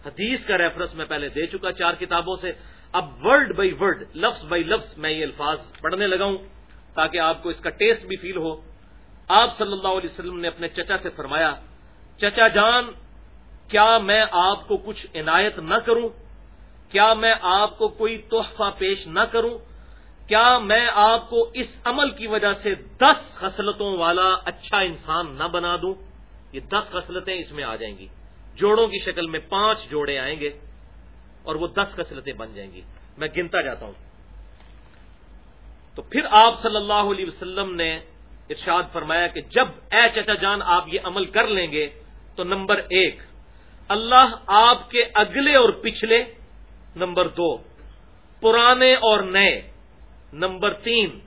حدیث کا ریفرنس میں پہلے دے چکا چار کتابوں سے۔ اب ورڈ بائی ورڈ لفظ بائی لفظ میں یہ الفاظ پڑھنے لگا ہوں تاکہ آپ کو اس کا ٹیسٹ بھی فیل ہو۔ آپ صلی اللہ علیہ وسلم نے اپنے چچا سے فرمایا، چچا جان، کیا میں آپ کو کچھ عنایت نہ کروں؟ کیا میں آپ کو کوئی تحفہ پیش نہ کروں؟ کیا میں آپ کو اس عمل کی وجہ سے دس خصلتوں والا اچھا انسان نہ بنا دوں؟ یہ دس خصلتیں اس میں آ جائیں گی۔ جوڑوں کی شکل میں پانچ جوڑے آئیں گے اور وہ دس خصلتیں بن جائیں گی۔ میں گنتا جاتا ہوں۔ تو پھر آپ صلی اللہ علیہ وسلم نے ارشاد فرمایا کہ جب اے چچا جان آپ یہ عمل کر لیں گے تو نمبر ایک، اللہ آپ کے اگلے اور پچھلے، نمبر دو، پرانے اور نئے نمبر تین،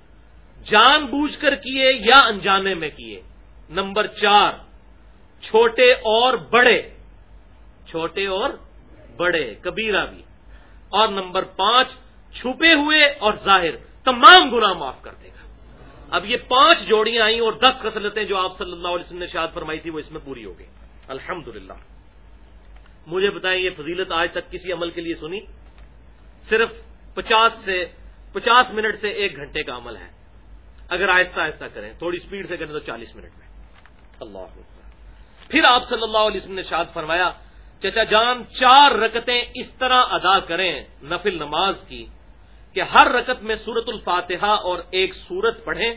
جان بوجھ کر کیے یا انجانے میں کیے؟ نمبر چار، چھوٹے اور بڑے۔ چھوٹے اور بڑے، کبیرہ بھی۔ اور نمبر پانچ، چھپے ہوئے اور ظاہر۔ تمام گنا معاف کر دے گا۔ اب یہ پانچ جوڑیاں آئیں اور دس خصلتیں جو آپ صلی اللہ علیہ وسلم نے شاد فرمائی تھی، وہ اس میں پوری ہو گئی الحمد مجھے بتائیں، یہ فضیلت آج تک کسی عمل کے لیے سنی؟ صرف پچاس سے پچاس منٹ سے ایک گھنٹے کا عمل ہے۔ اگر آہستہ آہستہ کریں، تھوڑی اسپیڈ سے کریں تو چالیس منٹ میں۔ اللہ پھر آپ صلی اللہ علیہ وسلم نے شاد فرمایا، چچا جان، چار رکتیں اس طرح ادا کریں نفل نماز کی کہ ہر رکت میں سورت الفاتحہ اور ایک سورت پڑھیں۔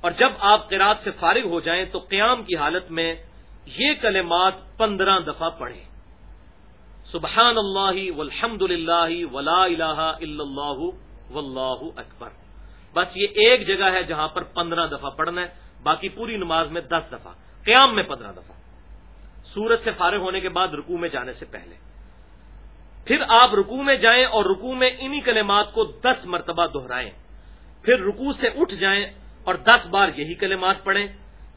اور جب آپ قرآد سے فارغ ہو جائیں تو قیام کی حالت میں یہ کلمات پندرہ دفعہ پڑھیں۔ سبحان اللہ والحمد للہ ولا الہ الا اللہ۔ واللہ اکبر۔ بس یہ ایک جگہ ہے جہاں پر پندرہ دفعہ پڑھنا ہے، باقی پوری نماز میں دس دفعہ، قیام میں پندرہ دفعہ۔ سورج سے فارغ ہونے کے بعد رکوع میں جانے سے پہلے۔ پھر آپ رکوع میں جائیں اور رکوع میں انہی کلمات کو دس مرتبہ دہرائیں۔ پھر رکوع سے اٹھ جائیں اور دس بار یہی کلمات پڑھیں۔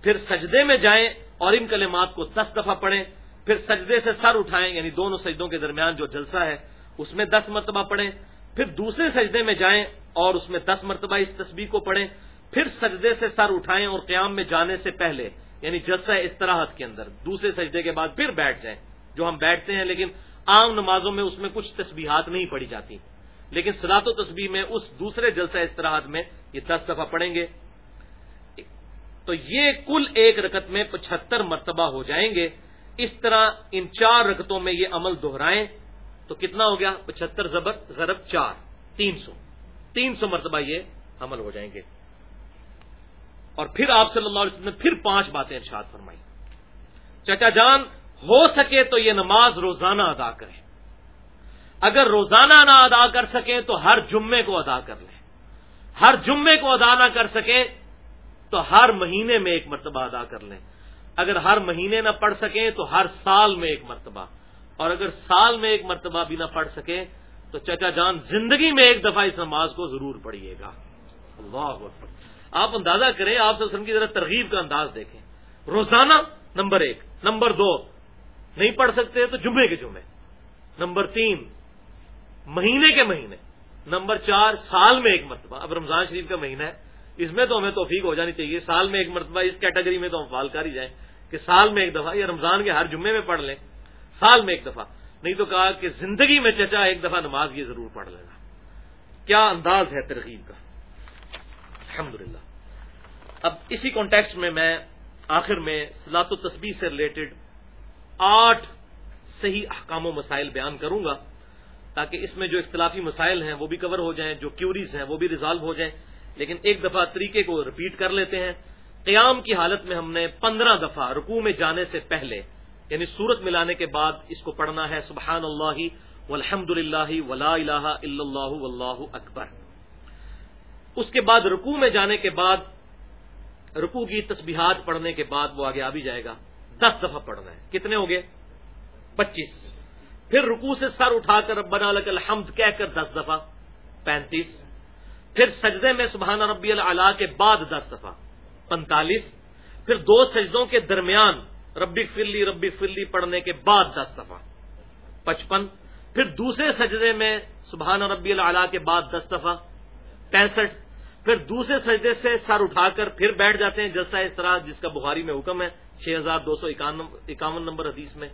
پھر سجدے میں جائیں اور ان کلمات کو دس دفعہ پڑھیں۔ پھر سجدے سے سر اٹھائیں یعنی دونوں سجدوں کے درمیان جو جلسہ ہے، اس میں دس مرتبہ پڑھیں۔ پھر دوسرے سجدے میں جائیں اور اس میں دس مرتبہ اس تصویر کو پڑھیں، پھر سجدے سے سر اٹھائیں اور قیام میں جانے سے پہلے یعنی جلسہ استراحت کے اندر، دوسرے سجدے کے بعد پھر بیٹھ جائیں۔ جو ہم بیٹھتے ہیں لیکن عام نمازوں میں اس میں کچھ تسبیحات نہیں پڑھی جاتی۔ لیکن سلاط و تصویر میں اس دوسرے جلسہ استراحت میں یہ دس دفعہ پڑھیں گے۔ تو یہ کل ایک رکت میں پچہتر مرتبہ ہو جائیں گے۔ اس طرح ان چار رکتوں میں یہ عمل دہرائیں۔ تو کتنا ہو گیا؟ پچہتر زبر، ضرب چار، تین سو۔ تین سو مرتبہ یہ عمل ہو جائیں گے۔ اور پھر آپ صلی اللہ علیہ وسلم نے پھر پانچ باتیں ارشاد فرمائی چچا جان، ہو سکے تو یہ نماز روزانہ ادا کریں۔ اگر روزانہ نہ ادا کر سکیں تو ہر جمعے کو ادا کر لیں۔ ہر جمعے کو ادا نہ کر سکیں تو ہر مہینے میں ایک مرتبہ ادا کر لیں۔ اگر ہر مہینے نہ پڑھ سکیں تو ہر سال میں ایک مرتبہ۔ اور اگر سال میں ایک مرتبہ بھی نہ پڑھ سکے، تو چچا جان زندگی میں ایک دفعہ اس نماز کو ضرور پڑھیے گا۔ اللہ آپ اندازہ کریں، آپ سے کی ذرا ترغیب کا انداز دیکھیں۔ روزانہ نمبر ایک، نمبر دو، نہیں پڑھ سکتے تو جمعے کے جمعے۔ نمبر تین، مہینے کے مہینے۔ نمبر چار، سال میں ایک مرتبہ۔ اب رمضان شریف کا مہینہ ہے، اس میں تو ہمیں توفیق ہو جانی چاہیے۔ سال میں ایک مرتبہ اس کیٹیگری میں تو ہم فال کر ہی جائیں کہ سال میں ایک دفعہ یا رمضان کے ہر جمعے میں پڑھ لیں۔ سال میں ایک دفعہ۔ نہیں تو کہا کہ زندگی میں چچا ایک دفعہ نماز یہ ضرور پڑھ لینا۔ کیا انداز ہے ترغیب کا؟ الحمد اب اسی کانٹیکس میں میں آخر میں سلاط و تصویر سے ریلیٹڈ آٹھ صحیح احکام و مسائل بیان کروں گا، تاکہ اس میں جو اختلافی مسائل ہیں وہ بھی کور ہو جائیں، جو کیوریز ہیں وہ بھی ریزالو ہو جائیں۔ لیکن ایک دفعہ طریقے کو رپیٹ کر لیتے ہیں۔ قیام کی حالت میں ہم نے پندرہ دفعہ رکوع میں جانے سے پہلے یعنی صورت ملانے کے بعد اس کو پڑھنا ہے سبحان اللہ والحمد للہ ولا الہ الا اللہ واللہ اکبر۔ اس کے بعد رکوع میں جانے کے بعد رکوع کی تسبیحات پڑھنے کے بعد وہ آگے آ بھی جائے گا۔ دس دفعہ پڑھنا ہے۔ کتنے ہو گئے پچیس۔ پھر رکوع سے سر اٹھا کر ربنا لک الحمد کہہ کر دس دفعہ۔ پینتیس۔ پھر سجدے میں سبحان ربی اللہ کے بعد دس دفعہ۔ پینتالیس پھر دو سجدوں کے درمیان ربی فلی ربی فلی پڑھنے کے بعد دس دفعہ۔ پچپن، پھر دوسرے سجدے میں سبحان ربی اللہ کے بعد دس دفعہ۔ پینسٹھ، پھر دوسرے سجدے سے سر اٹھا کر پھر بیٹھ جاتے ہیں جیسا اس طرح جس کا بخاری میں حکم ہے، چھ ہزار دو سو اکاون نمبر حدیث میں۔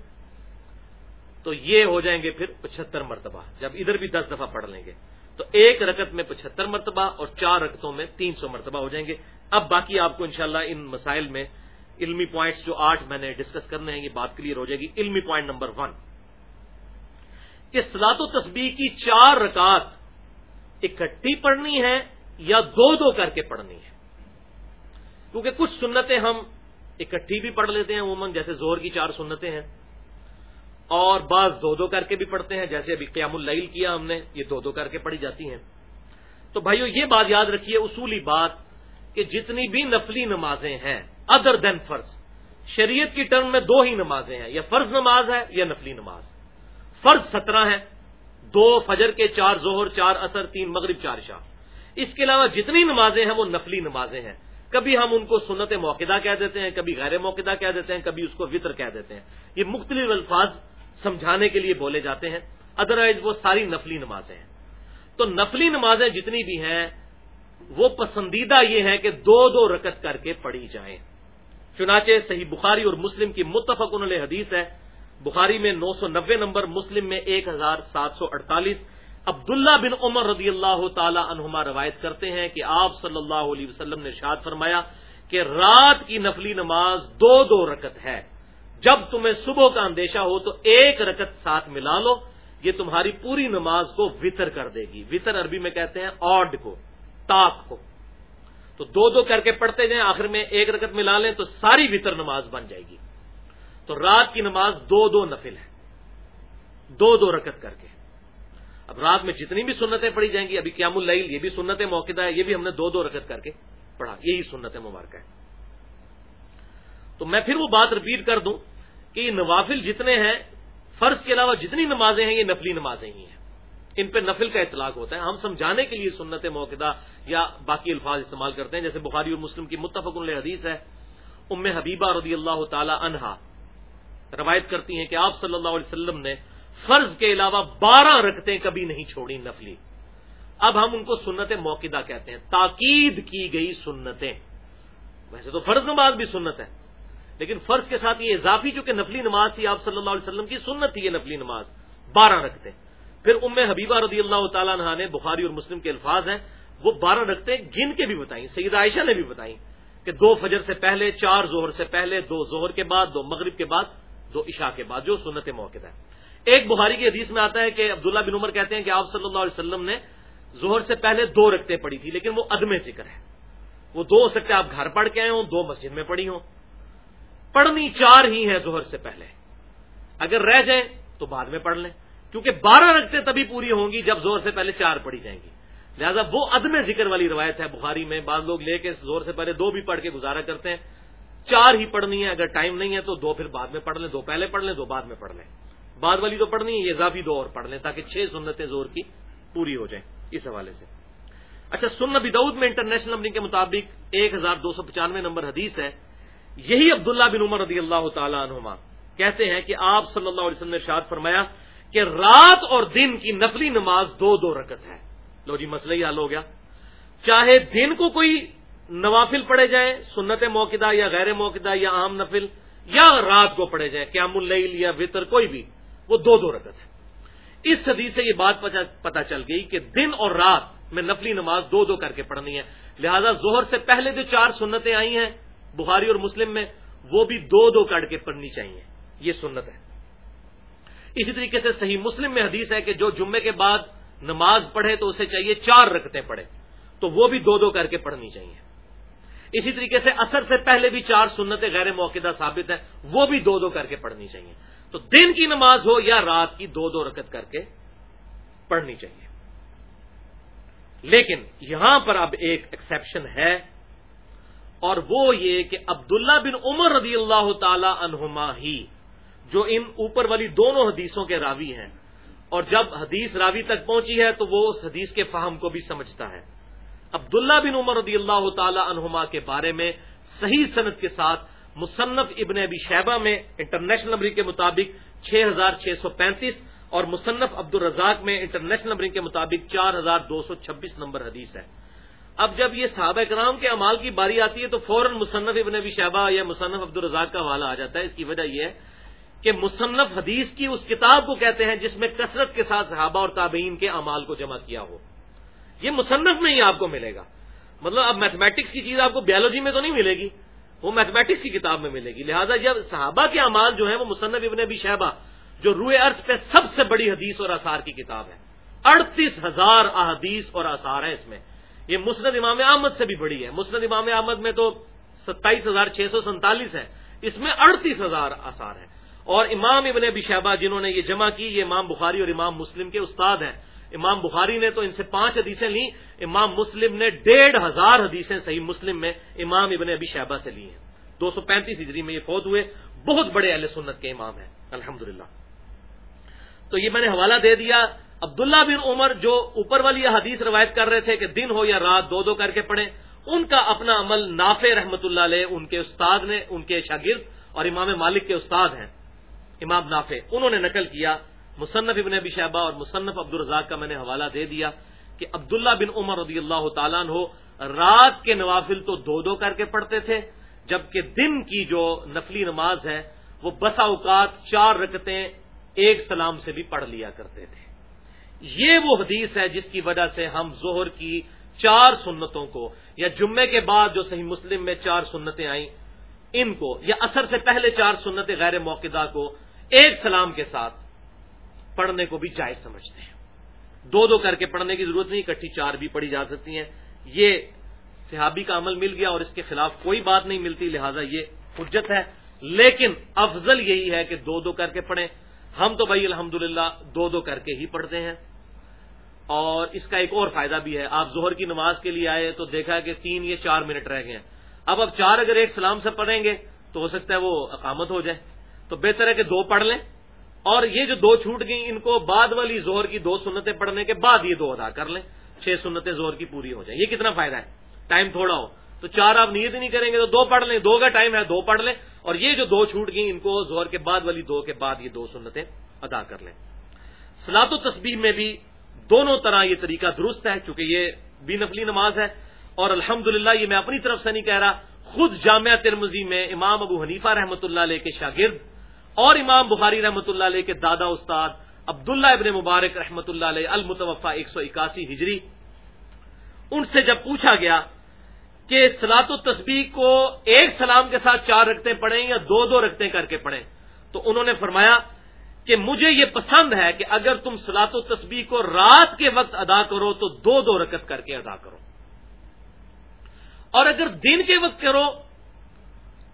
تو یہ ہو جائیں گے پھر پچہتر مرتبہ۔ جب ادھر بھی دس دفعہ پڑھ لیں گے، تو ایک رکت میں پچہتر مرتبہ اور چار رکتوں میں تین سو مرتبہ ہو جائیں گے۔ اب باقی آپ کو انشاءاللہ ان مسائل میں علمی پوائنٹس جو آٹھ میں نے ڈسکس کرنے ہیں، یہ بات کلیئر ہو جائے گی۔ علمی پوائنٹ نمبر ون۔ کہ سلاط و تسبیح کی چار رکعت اکٹھی پڑھنی ہے یا دو دو کر کے پڑھنی ہے؟ کیونکہ کچھ سنتیں ہم اکٹھی بھی پڑھ لیتے ہیں، عموماً جیسے زور کی چار سنتیں ہیں، اور بعض دو دو کر کے بھی پڑھتے ہیں، جیسے ابھی قیام اللیل کیا ہم نے، یہ دو دو کر کے پڑھی جاتی ہیں۔ تو بھائیو، یہ بات یاد رکھیے اصولی بات کہ جتنی بھی نفلی نمازیں ہیں ادر دین فرض۔ شریعت کی ٹرم میں دو ہی نمازیں ہیں، یا فرض نماز ہے یا نفلی نماز۔ فرض سترہ ہے دو فجر کے، چار زہر چار اثر تین مغرب، چار شاہ اس کے علاوہ جتنی نمازیں ہیں وہ نفلی نمازیں ہیں۔ کبھی ہم ان کو سنت موقع کہہ دیتے ہیں، کبھی غیر موقع کہہ دیتے ہیں، کبھی اس کو وطر کہہ دیتے ہیں۔ یہ مختلف الفاظ سمجھانے کے لیے بولے جاتے ہیں ادروائز وہ ساری نفلی نمازیں ہیں۔ تو نفلی نمازیں جتنی بھی ہیں، وہ پسندیدہ یہ ہے کہ دو دو رکت کر کے پڑھی جائیں۔ چنانچہ صحیح بخاری اور مسلم کی متفق علیہ حدیث ہے۔ بخاری میں نو سو نبے نمبر، مسلم میں ایک ہزار سات سو اڑتالیس۔ عبداللہ بن عمر رضی اللہ تعالی عنہما روایت کرتے ہیں کہ آپ صلی اللہ علیہ وسلم نے شاد فرمایا کہ رات کی نفلی نماز دو دو رکت ہے۔ جب تمہیں صبح کا اندیشہ ہو تو ایک رکت ساتھ ملا لو، یہ تمہاری پوری نماز کو وطر کر دے گی۔ وطر عربی میں کہتے ہیں آڈ کو تاک کو۔ تو دو دو کر کے پڑھتے جائیں، آخر میں ایک رکت ملا لیں تو ساری وطر نماز بن جائے گی۔ تو رات کی نماز دو دو نفل ہے۔ دو دو رکت کر کے۔ اب رات میں جتنی بھی سنتیں پڑھی جائیں گی، ابھی قیام اللیل، یہ بھی سنت موقع ہے، یہ بھی ہم نے دو دو رکت کر کے پڑھا۔ یہی سنت مبارکہ ہے تو میں پھر وہ بات رپیٹ کر دوں کہ یہ نوافل جتنے ہیں، فرض کے علاوہ جتنی نمازیں ہیں، یہ نفلی نمازیں ہی ہیں۔ ان پہ نفل کا اطلاق ہوتا ہے۔ ہم سمجھانے کے لیے سنت موقع یا باقی الفاظ استعمال کرتے ہیں، جیسے بخاری اور مسلم کی متفق حدیث ہے، ام حبیبہ رضی اللہ تعالی عنہا روایت کرتی ہیں کہ آپ صلی اللہ علیہ وسلم نے فرض کے علاوہ بارہ رکھتے کبھی نہیں چھوڑی نفلی۔ اب ہم ان کو سنت موقع کہتے ہیں۔ تاکید کی گئی سنتیں۔ ویسے تو فرض نماز بھی سنت ہے، لیکن فرض کے ساتھ یہ اضافی، چونکہ نفلی نماز تھی، آپ صلی اللہ علیہ وسلم کی سنت تھی یہ نفلی نماز، بارہ رکھتے پھر ام حبیبہ رضی اللہ تعالیٰ عنہ نے بخاری اور مسلم کے الفاظ ہیں، وہ بارہ رکھتے گن کے بھی بتائیں سید عائشہ نے بھی بتائیں کہ دو فجر سے پہلے، چار زہر سے پہلے، دو زہر کے بعد، دو مغرب کے بعد، دو عشاء کے بعد، جو سنت موقع ہے۔ ایک بخاری کی حدیث میں آتا ہے کہ عبداللہ بن عمر کہتے ہیں کہ آپ صلی اللہ علیہ وسلم نے زہر سے پہلے دو رکھتے پڑی تھی، لیکن وہ عدم ذکر ہے۔ وہ دو ہو سکتے آپ گھر پڑھ کے آئے ہوں، دو مسجد میں پڑھی ہوں۔ پڑھنی چار ہی ہیں زہر سے پہلے۔ اگر رہ جائیں تو بعد میں پڑھ لیں۔ کیونکہ بارہ رکھتے تبھی پوری ہوں گی جب زور سے پہلے چار پڑھی جائیں گی۔ لہذا وہ عدم ذکر والی روایت ہے بخاری میں۔ بعض لوگ لے کے زور سے پہلے دو بھی پڑھ کے گزارا کرتے ہیں۔ چار ہی پڑھنی ہے، اگر ٹائم نہیں ہے تو دو پھر بعد میں پڑھ لیں، دو پہلے پڑھ لیں، دو بعد میں پڑھ لیں۔ بعد والی تو پڑھنی ہے، یہ اضافی دو اور پڑھ لیں تاکہ چھ سنتیں زور کی پوری ہو جائیں۔ اس حوالے سے۔ اچھا سن بدعود میں انٹرنیشنل نمبر کے مطابق ایک ہزار دو سو پچانوے نمبر حدیث ہے۔ یہی عبداللہ بن عمر رضی اللہ تعالیٰ عنہما کہتے ہیں کہ آپ صلی اللہ علیہ وسلم نے شاد فرمایا کہ رات اور دن کی نفلی نماز دو دو رکت ہے لو جی مسئلہ ہی حل ہو گیا۔ چاہے دن کو کوئی نوافل پڑے جائیں، سنت موقع یا غیر موقع یا عام نفل، یا رات کو پڑھے جائیں، قیام اللیل یا وطر، کوئی بھی، وہ دو دو رکت ہے اس حدیث سے یہ بات پتا چل گئی کہ دن اور رات میں نفلی نماز دو دو کر کے پڑھنی ہے۔ لہذا زہر سے پہلے جو چار سنتیں آئی ہیں، بخاری اور مسلم میں، وہ بھی دو دو کر کے پڑھنی چاہیے۔ یہ سنت ہے۔ اسی طریقے سے صحیح مسلم میں حدیث ہے کہ جو جمعے کے بعد نماز پڑھے تو اسے چاہیے چار رکھتے پڑھے، تو وہ بھی دو دو کر کے پڑھنی چاہیے۔ اسی طریقے سے اثر سے پہلے بھی چار سنتیں غیر موقع ثابت ہیں، وہ بھی دو دو کر کے پڑھنی چاہیے۔ تو دن کی نماز ہو یا رات کی دو دو رکت کر کے پڑھنی چاہیے۔ لیکن یہاں پر اب ایک ایکسپشن ہے، اور وہ یہ کہ عبداللہ بن عمر رضی اللہ تعالی عنہما ہی جو ان اوپر والی دونوں حدیثوں کے راوی ہیں۔ اور جب حدیث راوی تک پہنچی ہے تو وہ اس حدیث کے فہم کو بھی سمجھتا ہے۔ عبداللہ بن عمر رضی اللہ تعالی عنہما کے بارے میں صحیح صنعت کے ساتھ مصنف ابن ابی شیبہ میں انٹرنیشنل نمبر کے مطابق چھ ہزار چھ سو پینتیس اور مصنف عبد الرزاق میں انٹرنیشنل نمبر کے مطابق چار ہزار دو سو چھبیس نمبر حدیث ہے۔ اب جب یہ صحابہ کرام کے امال کی باری آتی ہے تو فوراً مصنف ابن ابی شہبہ یا مصنف عبد الرزاق کا حوالہ آ جاتا ہے۔ اس کی وجہ یہ ہے کہ مصنف حدیث کی اس کتاب کو کہتے ہیں جس میں کثرت کے ساتھ صحابہ اور تابعین کے امال کو جمع کیا ہو۔ یہ مصنف میں ہی آپ کو ملے گا۔ مطلب اب میتھمیٹکس کی چیز آپ کو بیولوجی میں تو نہیں ملے گی، وہ میتھمیٹکس کی کتاب میں ملے گی۔ لہٰذا جب صحابہ کے امال جو ہیں وہ مصنف ابن ابی شہبہ جو روئے ارض پہ سب سے بڑی حدیث اور آثار کی کتاب ہے۔ اڑتیس ہزار احادیث اور آثار ہیں اس میں۔ یہ مسند امام احمد سے بھی بڑی ہے۔ مسند امام احمد میں تو ستائیس ہزار چھ سو سینتالیس ہے اس میں اڑتیس ہزار آثار ہیں۔ اور امام ابن ابی شہبہ جنہوں نے یہ جمع کی، یہ امام بخاری اور امام مسلم کے استاد ہیں۔ امام بخاری نے تو ان سے پانچ حدیثیں لی امام مسلم نے ڈیڑھ ہزار حدیثیں صحیح مسلم میں امام ابن ابی شہبہ سے لی ہیں۔ دو سو پینتیس ہجری میں یہ فوت ہوئے، بہت بڑے اہل سنت کے امام ہیں الحمد تو یہ میں نے حوالہ دے دیا، عبداللہ بن عمر جو اوپر والی حدیث روایت کر رہے تھے کہ دن ہو یا رات دو دو کر کے پڑھیں، ان کا اپنا عمل نافع رحمت اللہ علیہ، ان کے استاد نے، ان کے شاگرد اور امام مالک کے استاد ہیں۔ امام نافع، انہوں نے نقل کیا، مصنف ابن ابی شہبہ اور مصنف عبد الرزاق کا میں نے حوالہ دے دیا کہ عبداللہ بن عمر رضی اللہ تعالیٰ ہو رات کے نوافل تو دو دو کر کے پڑھتے تھے، جبکہ دن کی جو نفلی نماز ہے، وہ بسا اوقات چار رکتیں ایک سلام سے بھی پڑھ لیا کرتے تھے۔ یہ وہ حدیث ہے جس کی وجہ سے ہم زہر کی چار سنتوں کو یا جمعے کے بعد جو صحیح مسلم میں چار سنتیں آئیں، ان کو یا اثر سے پہلے چار سنتیں غیر موقع کو ایک سلام کے ساتھ پڑھنے کو بھی جائز سمجھتے ہیں۔ دو دو کر کے پڑھنے کی ضرورت نہیں، اکٹھی چار بھی پڑھی جا سکتی ہیں۔ یہ صحابی کا عمل مل گیا اور اس کے خلاف کوئی بات نہیں ملتی، لہٰذا یہ حجت ہے۔ لیکن افضل یہی ہے کہ دو دو کر کے پڑھیں۔ ہم تو بھائی الحمد دو دو کر کے ہی پڑھتے ہیں۔ اور اس کا ایک اور فائدہ بھی ہے۔ آپ زہر کی نماز کے لیے آئے تو دیکھا کہ تین یا چار منٹ رہ گئے ہیں۔ اب اب چار اگر ایک سلام سے پڑھیں گے تو ہو سکتا ہے وہ اقامت ہو جائے۔ تو بہتر ہے کہ دو پڑھ لیں۔ اور یہ جو دو چھوٹ گئی ان کو بعد والی زہر کی دو سنتیں پڑھنے کے بعد یہ دو ادا کر لیں۔ چھ سنتیں زہر کی پوری ہو جائیں۔ یہ کتنا فائدہ ہے؟ ٹائم تھوڑا ہو۔ تو چار آپ نیت نہیں کریں گے تو دو پڑھ لیں۔ دو کا ٹائم ہے، دو پڑھ لیں۔ اور یہ جو دو چھوٹ گئی ان کو زہر کے بعد والی دو کے بعد یہ دو سنتیں ادا کر لیں۔ سلاط و تصبیح میں بھی دونوں طرح یہ طریقہ درست ہے، چونکہ یہ بھی نفلی نماز ہے۔ اور الحمد یہ میں اپنی طرف سے نہیں کہہ رہا، خود جامعہ ترمزی میں امام ابو حنیفہ رحمۃ اللہ علیہ کے شاگرد اور امام بخاری رحمۃ اللہ علیہ کے دادا استاد عبداللہ ابن مبارک رحمۃ اللہ علیہ المتوفا ایک سو اکاسی ہجری، ان سے جب پوچھا گیا کہ سلاط و تسبیح کو ایک سلام کے ساتھ چار رکھتے پڑھیں یا دو دو رکھتے کر کے پڑھیں، تو انہوں نے فرمایا کہ مجھے یہ پسند ہے کہ اگر تم سلاط و تسبیح کو رات کے وقت ادا کرو تو دو دو رکت کر کے ادا کرو۔ اور اگر دن کے وقت کرو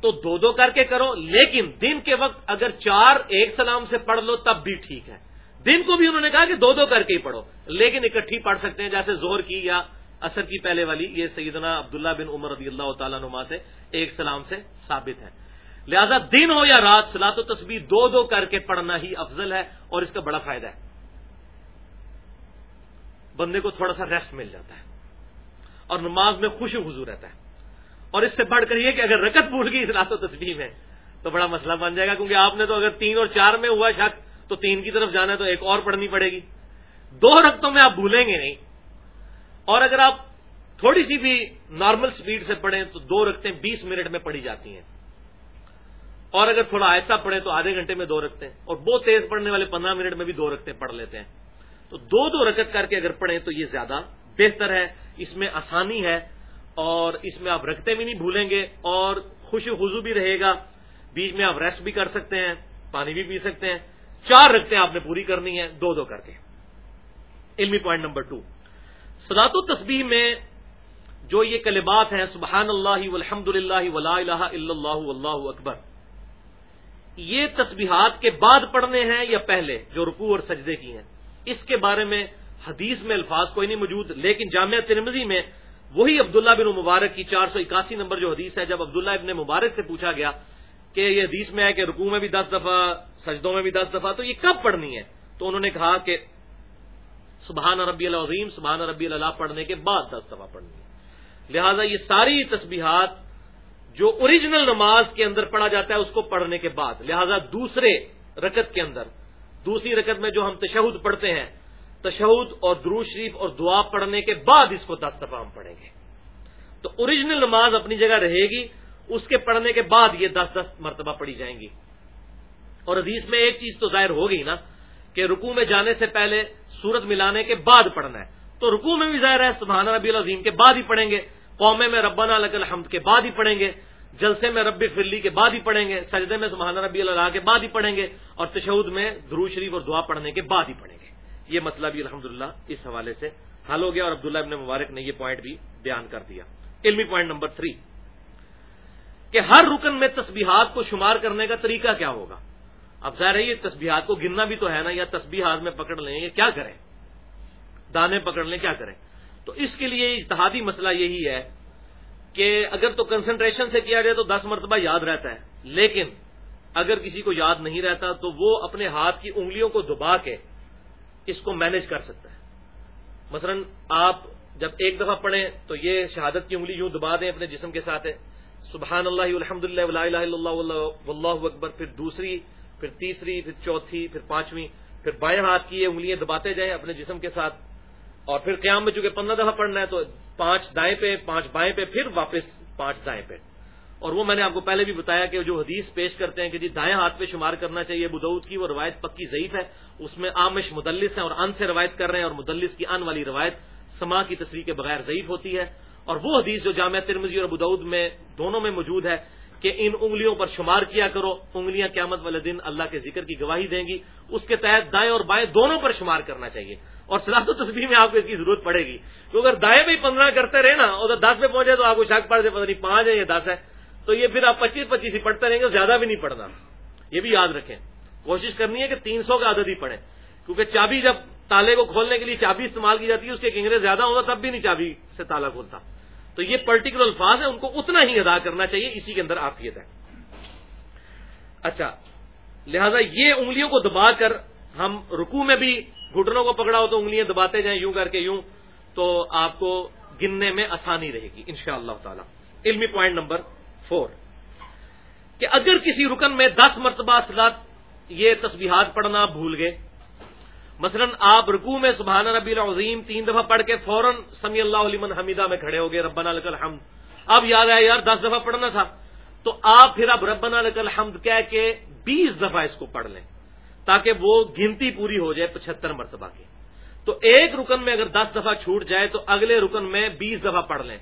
تو دو دو کر کے کرو، لیکن دن کے وقت اگر چار ایک سلام سے پڑھ لو، تب بھی ٹھیک ہے۔ دن کو بھی انہوں نے کہا کہ دو دو کر کے ہی پڑھو، لیکن اکٹھی پڑھ سکتے ہیں، جیسے زور کی یا اثر کی پہلے والی، یہ سیدنا عبداللہ بن عمر رضی اللہ تعالیٰ نما سے ایک سلام سے ثابت ہے۔ لہذا دن ہو یا رات سلاط و تصویر دو دو کر کے پڑھنا ہی افضل ہے اور اس کا بڑا فائدہ ہے۔ بندے کو تھوڑا سا ریسٹ مل جاتا ہے اور نماز میں خوش حضور رہتا ہے۔ اور اس سے بڑھ کر یہ کہ اگر رکت بھول گئی سلاط و تصویر میں۔ تو بڑا مسئلہ بن جائے گا، کیونکہ آپ نے تو اگر تین اور چار میں ہوا شک، تو تین کی طرف جانا ہے تو ایک اور پڑھنی پڑے گی۔ دو رقتوں میں آپ بھولیں گے نہیں۔ اور اگر آپ تھوڑی سی بھی نارمل سپیڈ سے پڑھیں، تو دو رقطیں بیس منٹ میں پڑھی جاتی ہیں۔ اور اگر تھوڑا آہستہ پڑھیں، تو آدھے گھنٹے میں دو رکھتے ہیں اور بہت تیز پڑھنے والے پندرہ منٹ میں بھی دو رکھتے پڑھ لیتے ہیں۔ تو دو دو رکت کر کے اگر پڑھیں، تو یہ زیادہ بہتر ہے۔ اس میں آسانی ہے۔ اور اس میں آپ رکھتے بھی نہیں، بھولیں گے اور خوشی خزو بھی رہے گا۔ بیچ میں آپ ریسٹ بھی کر سکتے ہیں، پانی بھی پی سکتے ہیں۔ چار رکھتے آپ نے پوری کرنی ہے، دو دو کر کے۔ علمی پوائنٹ نمبر ٹو سدات و تسبیح میں جو یہ کلبات ہیں، سبحان اللہ الحمد للہ ولا الہ الا اللہ اللہ اکبر۔ یہ تسبیحات کے بعد پڑھنے ہیں یا پہلے، جو رکوع اور سجدے کی ہیں۔ اس کے بارے میں حدیث میں الفاظ کوئی نہیں موجود، لیکن جامعہ ترمزی میں وہی عبداللہ بن مبارک کی چار سو اکاسی نمبر جو حدیث ہے، جب عبداللہ ابن مبارک سے پوچھا گیا کہ یہ حدیث میں ہے کہ رکوع میں بھی دس دفعہ، سجدوں میں بھی دس دفعہ، تو یہ کب پڑھنی ہے؟ تو انہوں نے کہا کہ سبحان ربی العظیم، سبحان ربی اللہ پڑھنے کے بعد دس دفعہ پڑھنی ہے۔ لہذا یہ ساری تسبیحات جو اوریجنل نماز کے اندر پڑھا جاتا ہے، اس کو پڑھنے کے بعد۔ لہذا دوسرے رکت کے اندر، دوسری رکت میں جو ہم تشہد پڑھتے ہیں تشہد اور درو شریف اور دعا پڑھنے کے بعد اس کو دس دفعہ ہم پڑھیں گے۔ تو اوریجنل نماز اپنی جگہ رہے گی، اس کے پڑھنے کے بعد یہ دس دس مرتبہ پڑھی جائیں گی۔ اور حدیث میں ایک چیز تو ظاہر ہو گئی نا کہ رکوع میں جانے سے پہلے سورت ملانے کے بعد پڑھنا ہے۔ تو رکوع میں بھی ظاہر ہے سبحانہ ربی العظیم کے بعد ہی پڑھیں گے۔ قومے میں ربنا لک الحمد کے بعد ہی پڑھیں گے۔ جلسے میں ربی فرلی کے بعد ہی پڑھیں گے۔ سجدے میں سبحانہ ربی اللہ کے بعد ہی پڑھیں گے۔ اور تشود میں درو شریف اور دعا پڑھنے کے بعد ہی پڑھیں گے۔ یہ مسئلہ بھی الحمد اس حوالے سے حل ہو گیا اور عبداللہ ابن مبارک نے یہ پوائنٹ بھی بیان کر دیا۔ علمی پوائنٹ نمبر تھری کہ ہر رکن میں تسبیحات کو شمار کرنے کا طریقہ کیا ہوگا؟ اب ظاہر ہے یہ تسبیحات کو گننا بھی تو ہے نا، یا تسبیح ہاتھ میں پکڑ لیں یہ کیا کریں؟ دانے پکڑ لیں، کیا کریں؟ تو اس کے لیے اتحادی مسئلہ یہی ہے کہ اگر تو کنسنٹریشن سے کیا جائے تو دس مرتبہ یاد رہتا ہے، لیکن اگر کسی کو یاد نہیں رہتا تو وہ اپنے ہاتھ کی انگلیوں کو دبا کے اس کو مینج کر سکتا ہے۔ مثلا آپ جب ایک دفعہ پڑھیں تو یہ شہادت کی انگلی یوں دبا دیں اپنے جسم کے ساتھ ہے۔ سبحان اللہ الحمد اللہ اللہ اکبر، پھر دوسری، پھر تیسری، پھر چوتھی، پھر پانچویں، پھر بائیں ہاتھ کی یہ انگلیاں دباتے جائیں اپنے جسم کے ساتھ۔ اور پھر قیام میں چونکہ پندرہ دفعہ پڑھنا ہے تو پانچ دائیں پہ، پانچ بائیں پہ، پھر واپس پانچ دائیں پہ۔ اور وہ میں نے آپ کو پہلے بھی بتایا کہ جو حدیث پیش کرتے ہیں کہ جی دائیں ہاتھ پہ شمار کرنا چاہیے بدعود کی وہ روایت پکی ضعیف ہے، اس میں آمش مدلس ہیں اور ان سے روایت کر رہے ہیں اور مدلس کی ان والی روایت سما کی تصریح کے بغیر ضعیف ہوتی ہے۔ اور وہ حدیث جو جامعہ ترمزی اور بدعود میں دونوں میں موجود ہے کہ ان انگلیوں پر شمار کیا کرو، انگلیاں قیامت والے دن اللہ کے ذکر کی گواہی دیں گی۔ اس کے تحت دائیں اور بائیں دونوں پر شمار کرنا چاہیے۔ اور سلاح و تصویر میں آپ کو اس کی ضرورت پڑے گی۔ تو اگر دائیں بھی پندرہ کرتے رہے نا اور دس میں پہنچے تو آپ کو شک پڑ جائے پتہ نہیں پانچ ہے یا دس ہے۔ تو یہ پھر آپ پچیس پچیس ہی پڑھتے رہیں گے، زیادہ بھی نہیں پڑھنا۔ یہ بھی یاد رکھیں۔ کوشش کرنی ہے کہ تین سو کا عدد ہی پڑھیں۔ کیونکہ چابی جب تالے کو کھولنے کے لیے چابی استعمال کی جاتی ہے، اس کے کنگرے زیادہ ہوتا، تب بھی نہیں چابی سے تالا کھولتا۔ تو یہ پرٹیکولر الفاظ ہیں، ان کو اتنا ہی ادا کرنا چاہیے، اسی کے اندر آفیت ہے اچھا لہذا یہ انگلیوں کو دبا کر ہم رکو میں بھی گھٹنوں کو پکڑا ہو تو انگلیاں دباتے جائیں، یوں کر کے یوں، تو آپ کو گننے میں آسانی رہے گی ان شاء اللہ تعالی۔ علمی پوائنٹ نمبر فور کہ اگر کسی رکن میں دس مرتبہ سلاد یہ تصبیحات پڑھنا بھول گئے۔ مثلا آپ رکو میں سبحانہ ربی العظیم تین دفعہ پڑھ کے فوراً سمی اللہ علیہ حمیدہ میں کھڑے ہو گئے، ربنا لک الحمد۔ اب یاد آیا یار، دس دفعہ پڑھنا تھا۔ تو آپ پھر اب ربنا لک الحمد کہہ کے بیس دفعہ اس کو پڑھ لیں تاکہ وہ گنتی پوری ہو جائے پچہتر مرتبہ کی۔ تو ایک رکن میں اگر دس دفعہ چھوٹ جائے تو اگلے رکن میں بیس دفعہ پڑھ لیں۔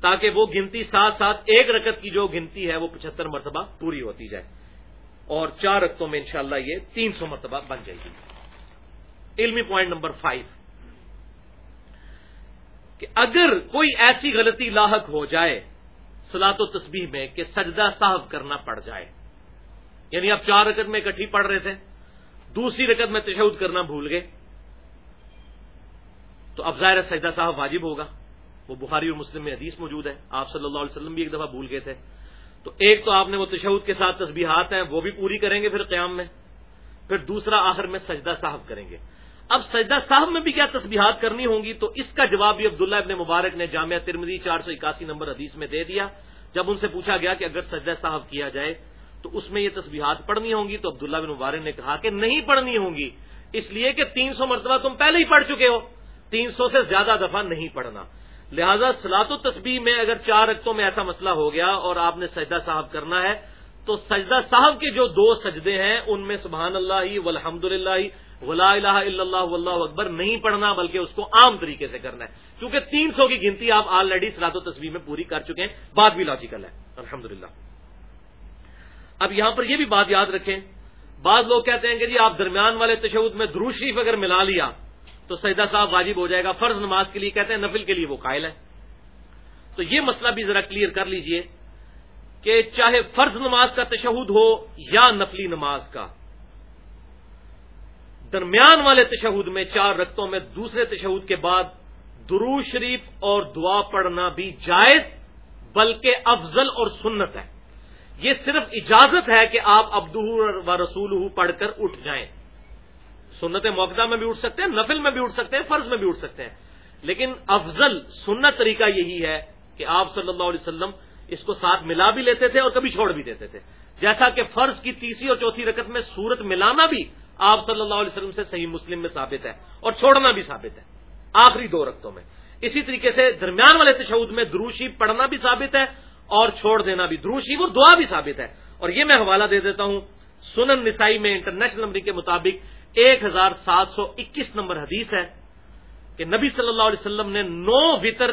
تاکہ وہ گنتی ساتھ ساتھ ایک رکت کی جو گنتی ہے وہ پچہتر مرتبہ پوری ہوتی جائے۔ اور چار رقتوں میں انشاءاللہ یہ تین سو مرتبہ بن جائے گی۔ علمی پوائنٹ نمبر فائیو۔ کہ اگر کوئی ایسی غلطی لاحق ہو جائے سلاط و تسبیح میں کہ سجدہ صاحب کرنا پڑ جائے۔ یعنی آپ چار رکت میں اکٹھی پڑھ رہے تھے، دوسری رکت میں تشہد کرنا بھول گئے، تو اب ظاہر سجدہ صاحب واجب ہوگا۔ وہ بخاری اور مسلم میں حدیث موجود ہے۔ آپ صلی اللہ علیہ وسلم بھی ایک دفعہ بھول گئے تھے۔ تو ایک تو آپ نے وہ تشہد کے ساتھ تسبیحات ہیں، وہ بھی پوری کریں گے پھر قیام میں۔ پھر دوسرا آخر میں سجدہ صاحب کریں گے۔ اب سجدہ صاحب میں بھی کیا تسبیحات کرنی ہوں گی؟ تو اس کا جواب بھی عبداللہ ابن مبارک نے جامعہ ترمدی چار سو اکاسی نمبر حدیث میں دے دیا۔ جب ان سے پوچھا گیا کہ اگر سجدہ صاحب کیا جائے، تو اس میں یہ تسبیحات پڑھنی ہوں گی۔ تو عبداللہ بن مبارک نے کہا کہ نہیں پڑھنی ہوں گی، اس لیے کہ تین سو مرتبہ تم پہلے ہی پڑھ چکے ہو۔ تین سو سے زیادہ دفعہ نہیں پڑھنا۔ لہذا سلاط و تسبیح میں اگر چار رقتوں میں ایسا مسئلہ ہو گیا اور آپ نے سجدہ صاحب کرنا ہے، تو سجدہ صاحب کے جو دو سجدے ہیں، ان میں سبحان اللہ والحمد للہ ولا الہ الا اللہ واللہ اکبر نہیں پڑھنا، بلکہ اس کو عام طریقے سے کرنا ہے۔ کیونکہ تین سو کی گنتی آپ آلریڈی سلاد و تصویر میں پوری کر چکے ہیں، بات بھی لاجیکل ہے۔ الحمد اب یہاں پر یہ بھی بات یاد رکھیں۔ بعض لوگ کہتے ہیں کہ جی آپ درمیان والے تشود میں دروشریف اگر ملا لیا تو سجدہ صاحب واجب ہو جائے گا، فرض نماز کے لیے کہتے ہیں نفل کے لیے وہ قائل ہے۔ تو یہ مسئلہ بھی ذرا کلیئر کر لیجیے کہ چاہے فرض نماز کا تشہد ہو یا نفلی نماز کا، درمیان والے تشہد میں چار رقطوں میں دوسرے تشہد کے بعد درو شریف اور دعا پڑھنا بھی جائز، بلکہ افضل اور سنت ہے۔ یہ صرف اجازت ہے کہ آپ ابدو و رسول پڑھ کر اٹھ جائیں۔ سنت موقع میں بھی اٹھ سکتے ہیں، نفل میں بھی اٹھ سکتے ہیں، فرض میں بھی اٹھ سکتے ہیں۔ لیکن افضل سنت طریقہ یہی ہے کہ آپ صلی اللہ علیہ وسلم اس کو ساتھ ملا بھی لیتے تھے اور کبھی چھوڑ بھی دیتے تھے۔ جیسا کہ فرض کی تیسری اور چوتھی رکت میں سورت ملانا بھی آپ صلی اللہ علیہ وسلم سے صحیح مسلم میں ثابت ہے اور چھوڑنا بھی ثابت ہے۔ آخری دو رقطوں میں۔ اسی طریقے سے درمیان والے تشود میں دروشی پڑھنا بھی ثابت ہے اور چھوڑ دینا بھی۔ دروشی وہ دعا بھی ثابت ہے۔ اور یہ میں حوالہ دے دیتا ہوں سنن نسائی میں انٹرنیشنل نمبر کے مطابق ایک ہزار سات سو اکیس نمبر حدیث ہے کہ نبی صلی اللہ علیہ وسلم نے نو وطر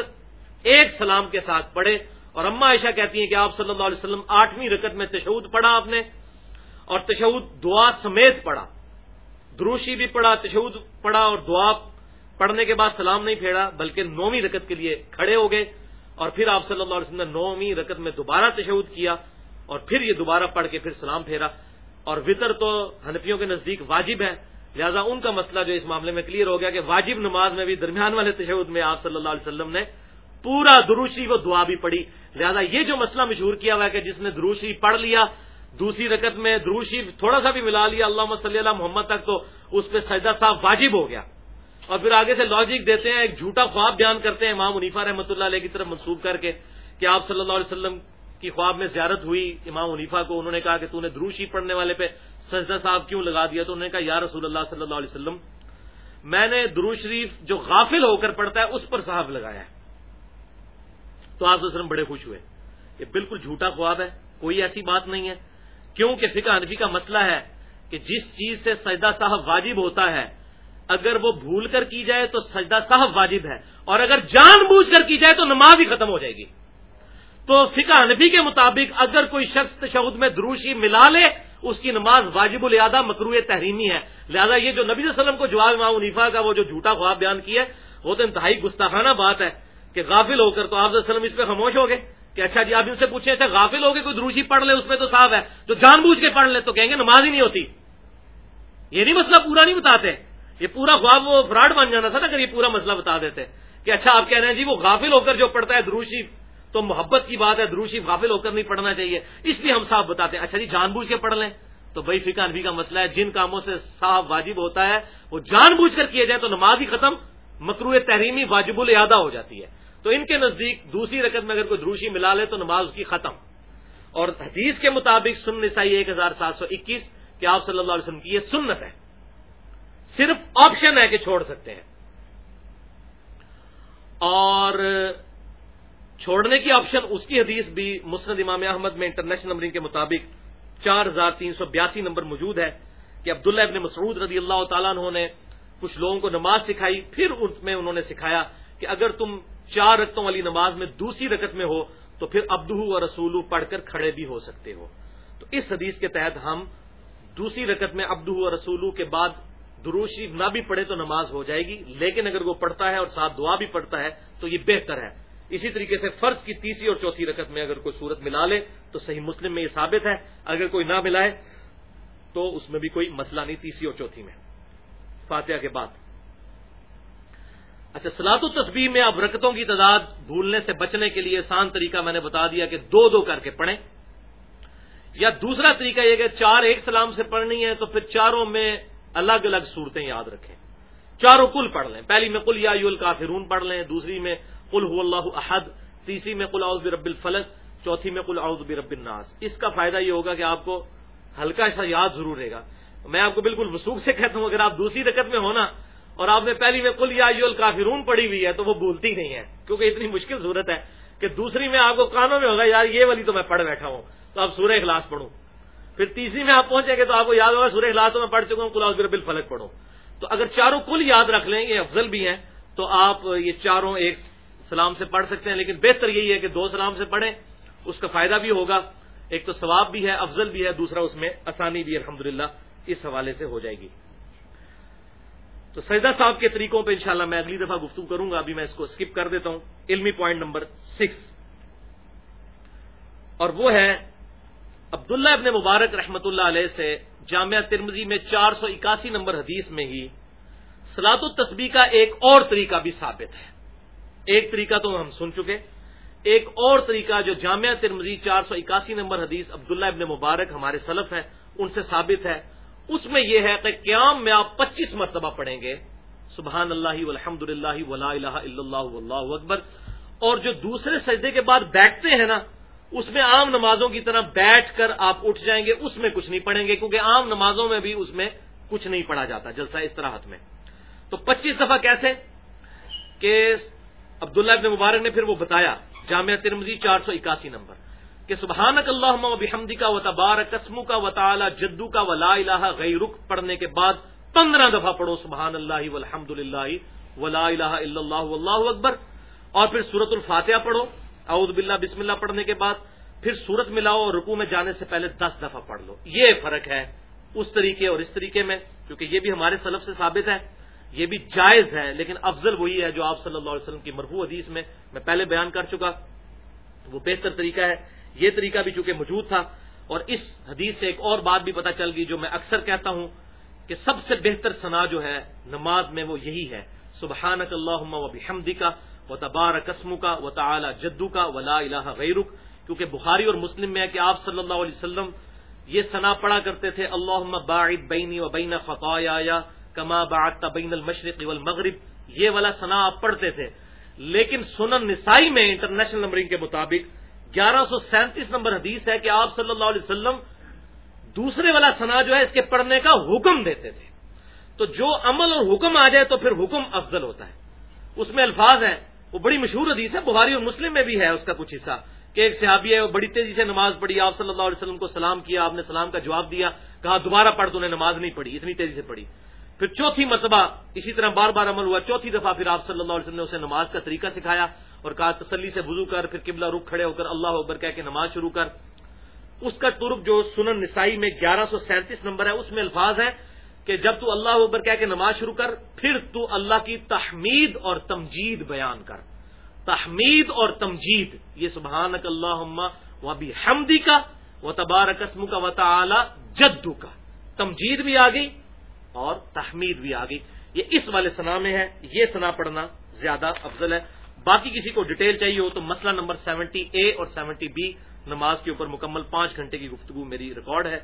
ایک سلام کے ساتھ پڑھے اور اما عائشہ کہتی ہیں کہ آپ صلی اللہ علیہ وسلم آٹھویں رکت میں تشود پڑھا آپ نے اور تشود دعا سمیت پڑھا۔ دروشی بھی پڑھا تشود پڑھا اور دعا پڑھنے کے بعد سلام نہیں پھیڑا بلکہ نویں رکت کے لیے کھڑے ہو گئے اور پھر آپ صلی اللہ علیہ وسلم نے نویں رکت میں دوبارہ تشود کیا اور پھر یہ دوبارہ پڑھ کے پھر سلام پھیرا۔ اور وطر تو ہنفیوں کے نزدیک واجب ہے لہذا ان کا مسئلہ جو اس معاملے میں کلیئر ہو گیا کہ واجب نماز میں بھی درمیان والے تشود میں آپ صلی اللہ علیہ وسلم نے پورا دروشی وہ دعا بھی پڑھی۔ لہذا یہ جو مسئلہ مشہور کیا ہوا ہے کہ جس نے دروشی پڑھ لیا، دوسری رکت میں دروشی تھوڑا سا بھی ملا لیا اللہ صلی اللہ محمد تک تو اس پہ سجدہ صاحب واجب ہو گیا۔ اور پھر آگے سے لاجک دیتے ہیں، ایک جھوٹا خواب بیان کرتے ہیں امام منیفا رحمۃ اللہ علیہ کی طرف منسوخ کر کے کہ آپ صلی اللہ علیہ وسلم کی خواب میں زیارت ہوئی، امام منیفا کو انہوں نے کہا کہ تو نے دروشی پڑھنے والے پہ سجدہ صاحب کیوں لگا دیا؟ تو انہوں نے کہا، یا رسول اللہ صلی اللہ علیہ وسلم، میں نے درو شریف جو غافل ہو کر پڑھتا ہے، اس پر صاحب لگایا ہے۔ تو آپ وسلم بڑے خوش ہوئے۔ یہ بالکل جھوٹا خواب ہے، کوئی ایسی بات نہیں ہے۔ کیونکہ فقہ حنفی کا مسئلہ ہے کہ جس چیز سے سجدہ صاحب واجب ہوتا ہے، اگر وہ بھول کر کی جائے تو سجدہ صاحب واجب ہے، اور اگر جان بوجھ کر کی جائے تو نماز ہی ختم ہو جائے گی۔ تو فقہ حنفی کے مطابق اگر کوئی شخص تشہد میں دروشی ملا لے، اس کی نماز واجب الیادہ مکرو تحریمی ہے۔ لہذا یہ جو نبی صلی اللہ علیہ وسلم کو جواب امام عنیفا کا وہ جو جھوٹا خواب بیان کیا ہے، وہ تو انتہائی گستاخانہ بات ہے کہ غافل ہو کر تو آپ وسلم اس پہ خاموش ہو گئے کہ اچھا جی آپ ان سے پوچھیں اچھا غافل ہو گئے کوئی دروشی پڑھ لے، اس میں تو صاف ہے۔ جو جان بوجھ کے پڑھ لے تو کہیں گے نماز ہی نہیں ہوتی۔ یہ نہیں مسئلہ پورا نہیں بتاتے۔ یہ پورا خواب وہ فراڈ بن جانا تھا نا، اگر یہ پورا مسئلہ بتا دیتے کہ اچھا آپ کہہ رہے ہیں جی وہ غافل ہو کر جو پڑھتا ہے دروشی تو محبت کی بات ہے، دروشی غافل ہو کر نہیں پڑھنا چاہیے۔ اس لیے ہم صاحب بتاتے ہیں۔ اچھا جی جان بوجھ کے پڑھ لیں۔ تو بھائی فکا انفی کا مسئلہ ہے، جن کاموں سے صاحب واجب ہوتا ہے، وہ جان بوجھ کر کیے جائے تو نماز ہی ختم مکرو تحریمی واجب الادا ہو جاتی ہے۔ تو ان کے نزدیک دوسری رقط میں اگر کوئی دروشی ملا لے تو نماز اس کی ختم۔ اور حدیث کے مطابق سن نسائی ایک ہزار سات سو اکیس کہ آپ صلی اللہ علیہ وسلم کی یہ سنت ہے۔ صرف آپشن ہے کہ چھوڑ سکتے ہیں۔ اور چھوڑنے کی آپشن اس کی حدیث بھی مسند امام احمد میں انٹرنیشنل نمبرنگ کے مطابق چار ہزار تین سو بیاسی نمبر موجود ہے کہ عبداللہ ابن مسعود رضی اللہ تعالیٰ نے کچھ لوگوں کو نماز سکھائی، پھر اس میں انہوں نے سکھایا کہ اگر تم چار رقطوں والی نماز میں دوسری رکت میں ہو تو پھر ابدو اور رسولو پڑھ کر کھڑے بھی ہو سکتے ہو۔ تو اس حدیث کے تحت ہم دوسری رکت میں ابدو اور رسولو کے بعد دروشی نہ بھی پڑھے تو نماز ہو جائے گی، لیکن اگر وہ پڑھتا ہے اور ساتھ دعا بھی پڑھتا ہے تو یہ بہتر ہے۔ اسی طریقے سے فرض کی تیسری اور چوتھی رکت میں اگر کوئی صورت ملا لے تو صحیح مسلم میں یہ ثابت ہے، اگر کوئی نہ ملائے تو اس میں بھی کوئی مسئلہ نہیں تیسری اور چوتھی میں۔ فاتحہ کے بعد۔ اچھا سلاط و تصبیح میں اب رکتوں کی تعداد بھولنے سے بچنے کے لیے آسان طریقہ میں نے بتا دیا کہ دو دو کر کے پڑھیں۔ یا دوسرا طریقہ یہ کہ چار ایک سلام سے پڑھنی ہے تو پھر چاروں میں الگ الگ صورتیں یاد رکھیں۔ چاروں کل پڑھ لیں۔ پہلی میں کل یا الکافرون پڑھ لیں، دوسری میں کل ہو اللہ احد، تیسری میں کل اعوذ برب الفلق، چوتھی میں کل اعوذ برب الناس۔ اس کا فائدہ یہ ہوگا کہ آپ کو ہلکا سا یاد ضرور رہے گا۔ میں آپ کو بالکل وسوخ سے کہتا ہوں، اگر آپ دوسری رکت میں ہونا اور آپ نے پہلی میں کل یا الکافرون پڑھی ہوئی ہے، تو وہ بھولتی نہیں ہے، کیونکہ اتنی مشکل صورت ہے کہ دوسری میں آپ کو کانوں میں ہوگا، یار یہ والی تو میں پڑھ بیٹھا ہوں، تو آپ سورہ اخلاص پڑھوں پھر تیسری میں آپ پہنچیں گے، تو آپ کو یاد ہوگا سورہ اخلاصوں میں پڑھ چکا ہوں کلاس بل فلک پڑھو۔ تو اگر چاروں کل یاد رکھ لیں، یہ افضل بھی ہیں، تو آپ یہ چاروں ایک سلام سے پڑھ سکتے ہیں، لیکن بہتر یہی ہے کہ دو سلام سے پڑھیں، اس کا فائدہ بھی ہوگا۔ ایک تو ثواب بھی ہے، افضل بھی ہے، دوسرا اس میں آسانی بھی الحمد اس حوالے سے ہو جائے گی۔ تو سجدہ صاحب کے طریقوں پہ انشاءاللہ میں اگلی دفعہ گفتگو کروں گا، ابھی میں اس کو اسکپ کر دیتا ہوں۔ علمی پوائنٹ نمبر سکس اور وہ ہے، عبداللہ ابن مبارک رحمت اللہ علیہ سے جامعہ ترمزی میں چار سو اکاسی نمبر حدیث میں ہی سلاط التسبیح کا ایک اور طریقہ بھی ثابت ہے۔ ایک طریقہ تو ہم سن چکے ایک اور طریقہ جو جامعہ ترمزی چار سو اکاسی نمبر حدیث عبداللہ ابن مبارک ہمارے سلف ہیں، ان سے ثابت ہے۔ اس میں یہ ہے کہ قیام میں آپ پچیس مرتبہ پڑھیں گے۔ سبحان اللہ الحمد للہ ولا الہ الا اللہ اللہ اکبر۔ اور جو دوسرے سجدے کے بعد بیٹھتے ہیں نا، اس میں عام نمازوں کی طرح بیٹھ کر آپ اٹھ جائیں گے، اس میں کچھ نہیں پڑھیں گے، کیونکہ عام نمازوں میں بھی اس میں کچھ نہیں پڑھا جاتا جلسہ اس طرح میں۔ تو پچیس دفعہ کیسے؟ کہ عبداللہ ابن مبارک نے پھر وہ بتایا، جامعہ ترمزی چار سو اکاسی نمبر، کہ سبحانک اللہ و بحمدی کا و تبار قسم کا و تعالی جدو کا و لا الہ غیرک پڑھنے کے بعد پندرہ دفعہ پڑھو سبحان اللہ والحمد للہ ولا الہ الا اللہ واللہ اکبر، اور پھر سورت الفاتحہ پڑھو، اعوذ باللہ بسم اللہ پڑھنے کے بعد پھر سورت ملاؤ اور رکو میں جانے سے پہلے دس دفعہ پڑھ لو۔ یہ فرق ہے اس طریقے اور اس طریقے میں، کیونکہ یہ بھی ہمارے سلف سے ثابت ہے۔ یہ بھی جائز ہے لیکن افضل وہی ہے جو آپ صلی اللہ علیہ وسلم کی مرفوع حدیث میں میں پہلے بیان کر چکا۔ وہ بہتر طریقہ ہے۔ یہ طریقہ بھی چونکہ موجود تھا، اور اس حدیث سے ایک اور بات بھی پتہ چل گئی جو میں اکثر کہتا ہوں کہ سب سے بہتر ثنا جو ہے، نماز میں وہ یہی ہے۔ سبحانک اللہ و بحمدی کا و تبار قسم کا و تعلی جدو کا ولا الہ غیرک۔ کیونکہ بخاری اور مسلم میں ہے کہ آپ صلی اللہ علیہ وسلم یہ ثنا پڑا کرتے تھے اللہ باعد بینی و بین خطایا کما بعد بین المشرق والمغرب۔ یہ والا ثنا آپ پڑھتے تھے۔ لیکن سنن نسائی میں انٹرنیشنل نمبرنگ کے مطابق گیارہ سو سینتیس نمبر حدیث ہے کہ آپ صلی اللہ علیہ وسلم دوسرے والا ثنا جو ہے اس کے پڑھنے کا حکم دیتے تھے۔ تو جو عمل اور حکم آ جائے تو پھر حکم افضل ہوتا ہے۔ اس میں الفاظ ہیں۔ وہ بڑی مشہور حدیث ہے، بخاری اور مسلم میں بھی ہے اس کا کچھ حصہ۔ کہ ایک صحابی ہے، وہ بڑی تیزی سے نماز پڑھی۔ آپ صلی اللہ علیہ وسلم کو سلام کیا، آپ نے سلام کا جواب دیا، کہا دوبارہ پڑھ تو نے نماز نہیں پڑھی، اتنی تیزی سے پڑھی۔ پھر چوتھی مرتبہ اسی طرح بار بار عمل ہوا، چوتھی دفعہ پھر آپ صلی اللہ علیہ وسلم نے اسے نماز کا طریقہ سکھایا اور کہا تسلی سے وضو کر، پھر قبلہ رخ کھڑے ہو کر، اللہ اکبر کہہ کے نماز شروع کر۔ اس کا ترک جو سنن نسائی میں گیارہ سو سینتیس نمبر ہے، اس میں الفاظ ہے کہ جب تو اللہ اکبر کہہ کے نماز شروع کر، پھر تو اللہ کی تحمید اور تمجید بیان کر۔ تحمید اور تمجید، یہ سبحانک اللہ و بھی حمدی کا و تبارک قسم کا و تعلی جدو کا تمجید بھی آ گئی اور تحمید بھی آ گئی۔ یہ اس والے سنا میں ہے، یہ سنا پڑھنا زیادہ افضل ہے۔ باقی کسی کو ڈیٹیل چاہیے ہو تو مسئلہ نمبر سیونٹی اے اور سیونٹی بی نماز کے اوپر مکمل پانچ گھنٹے کی گفتگو میری ریکارڈ ہے۔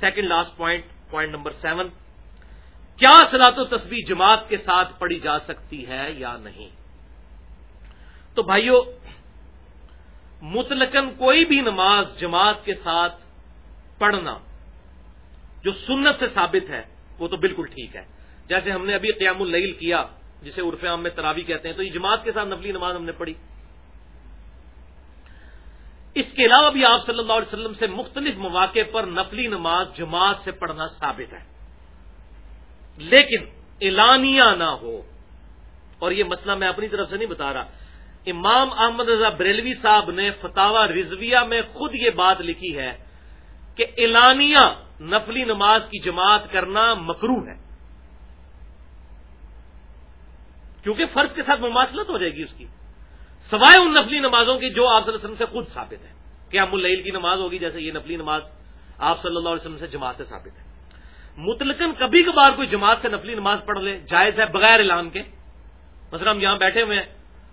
Second last point point number seven. کیا سلاط و تصویر جماعت کے ساتھ پڑھی جا سکتی ہے یا نہیں؟ تو بھائیو متلقن کوئی بھی نماز جماعت کے ساتھ پڑھنا جو سنت سے ثابت ہے وہ تو بالکل ٹھیک ہے۔ جیسے ہم نے ابھی قیام اللیل کیا، جسے عرف عام میں تراوی کہتے ہیں، تو یہ جماعت کے ساتھ نفلی نماز ہم نے پڑھی۔ اس کے علاوہ بھی آپ صلی اللہ علیہ وسلم سے مختلف مواقع پر نفلی نماز جماعت سے پڑھنا ثابت ہے۔ لیکن اعلانیہ نہ ہو، اور یہ مسئلہ میں اپنی طرف سے نہیں بتا رہا۔ امام احمد رضا بریلوی صاحب نے فتح رضویہ میں خود یہ بات لکھی ہے کہ اعلانیہ نفلی نماز کی جماعت کرنا مکرو ہے۔ کیونکہ فرض کے ساتھ مماثلت ہو جائے گی اس کی۔ سوائے ان نفلی نمازوں کی جو آپ صلی اللہ علیہ وسلم سے خود ثابت ہے کہ ام العل کی نماز ہوگی، جیسے یہ نفلی نماز آپ صلی اللہ علیہ وسلم سے جماعت سے ثابت ہے۔ متلقن کبھی کبھار کوئی جماعت سے نفلی نماز پڑھ لے، جائز ہے بغیر اعلان کے۔ مثلا ہم یہاں بیٹھے ہوئے ہیں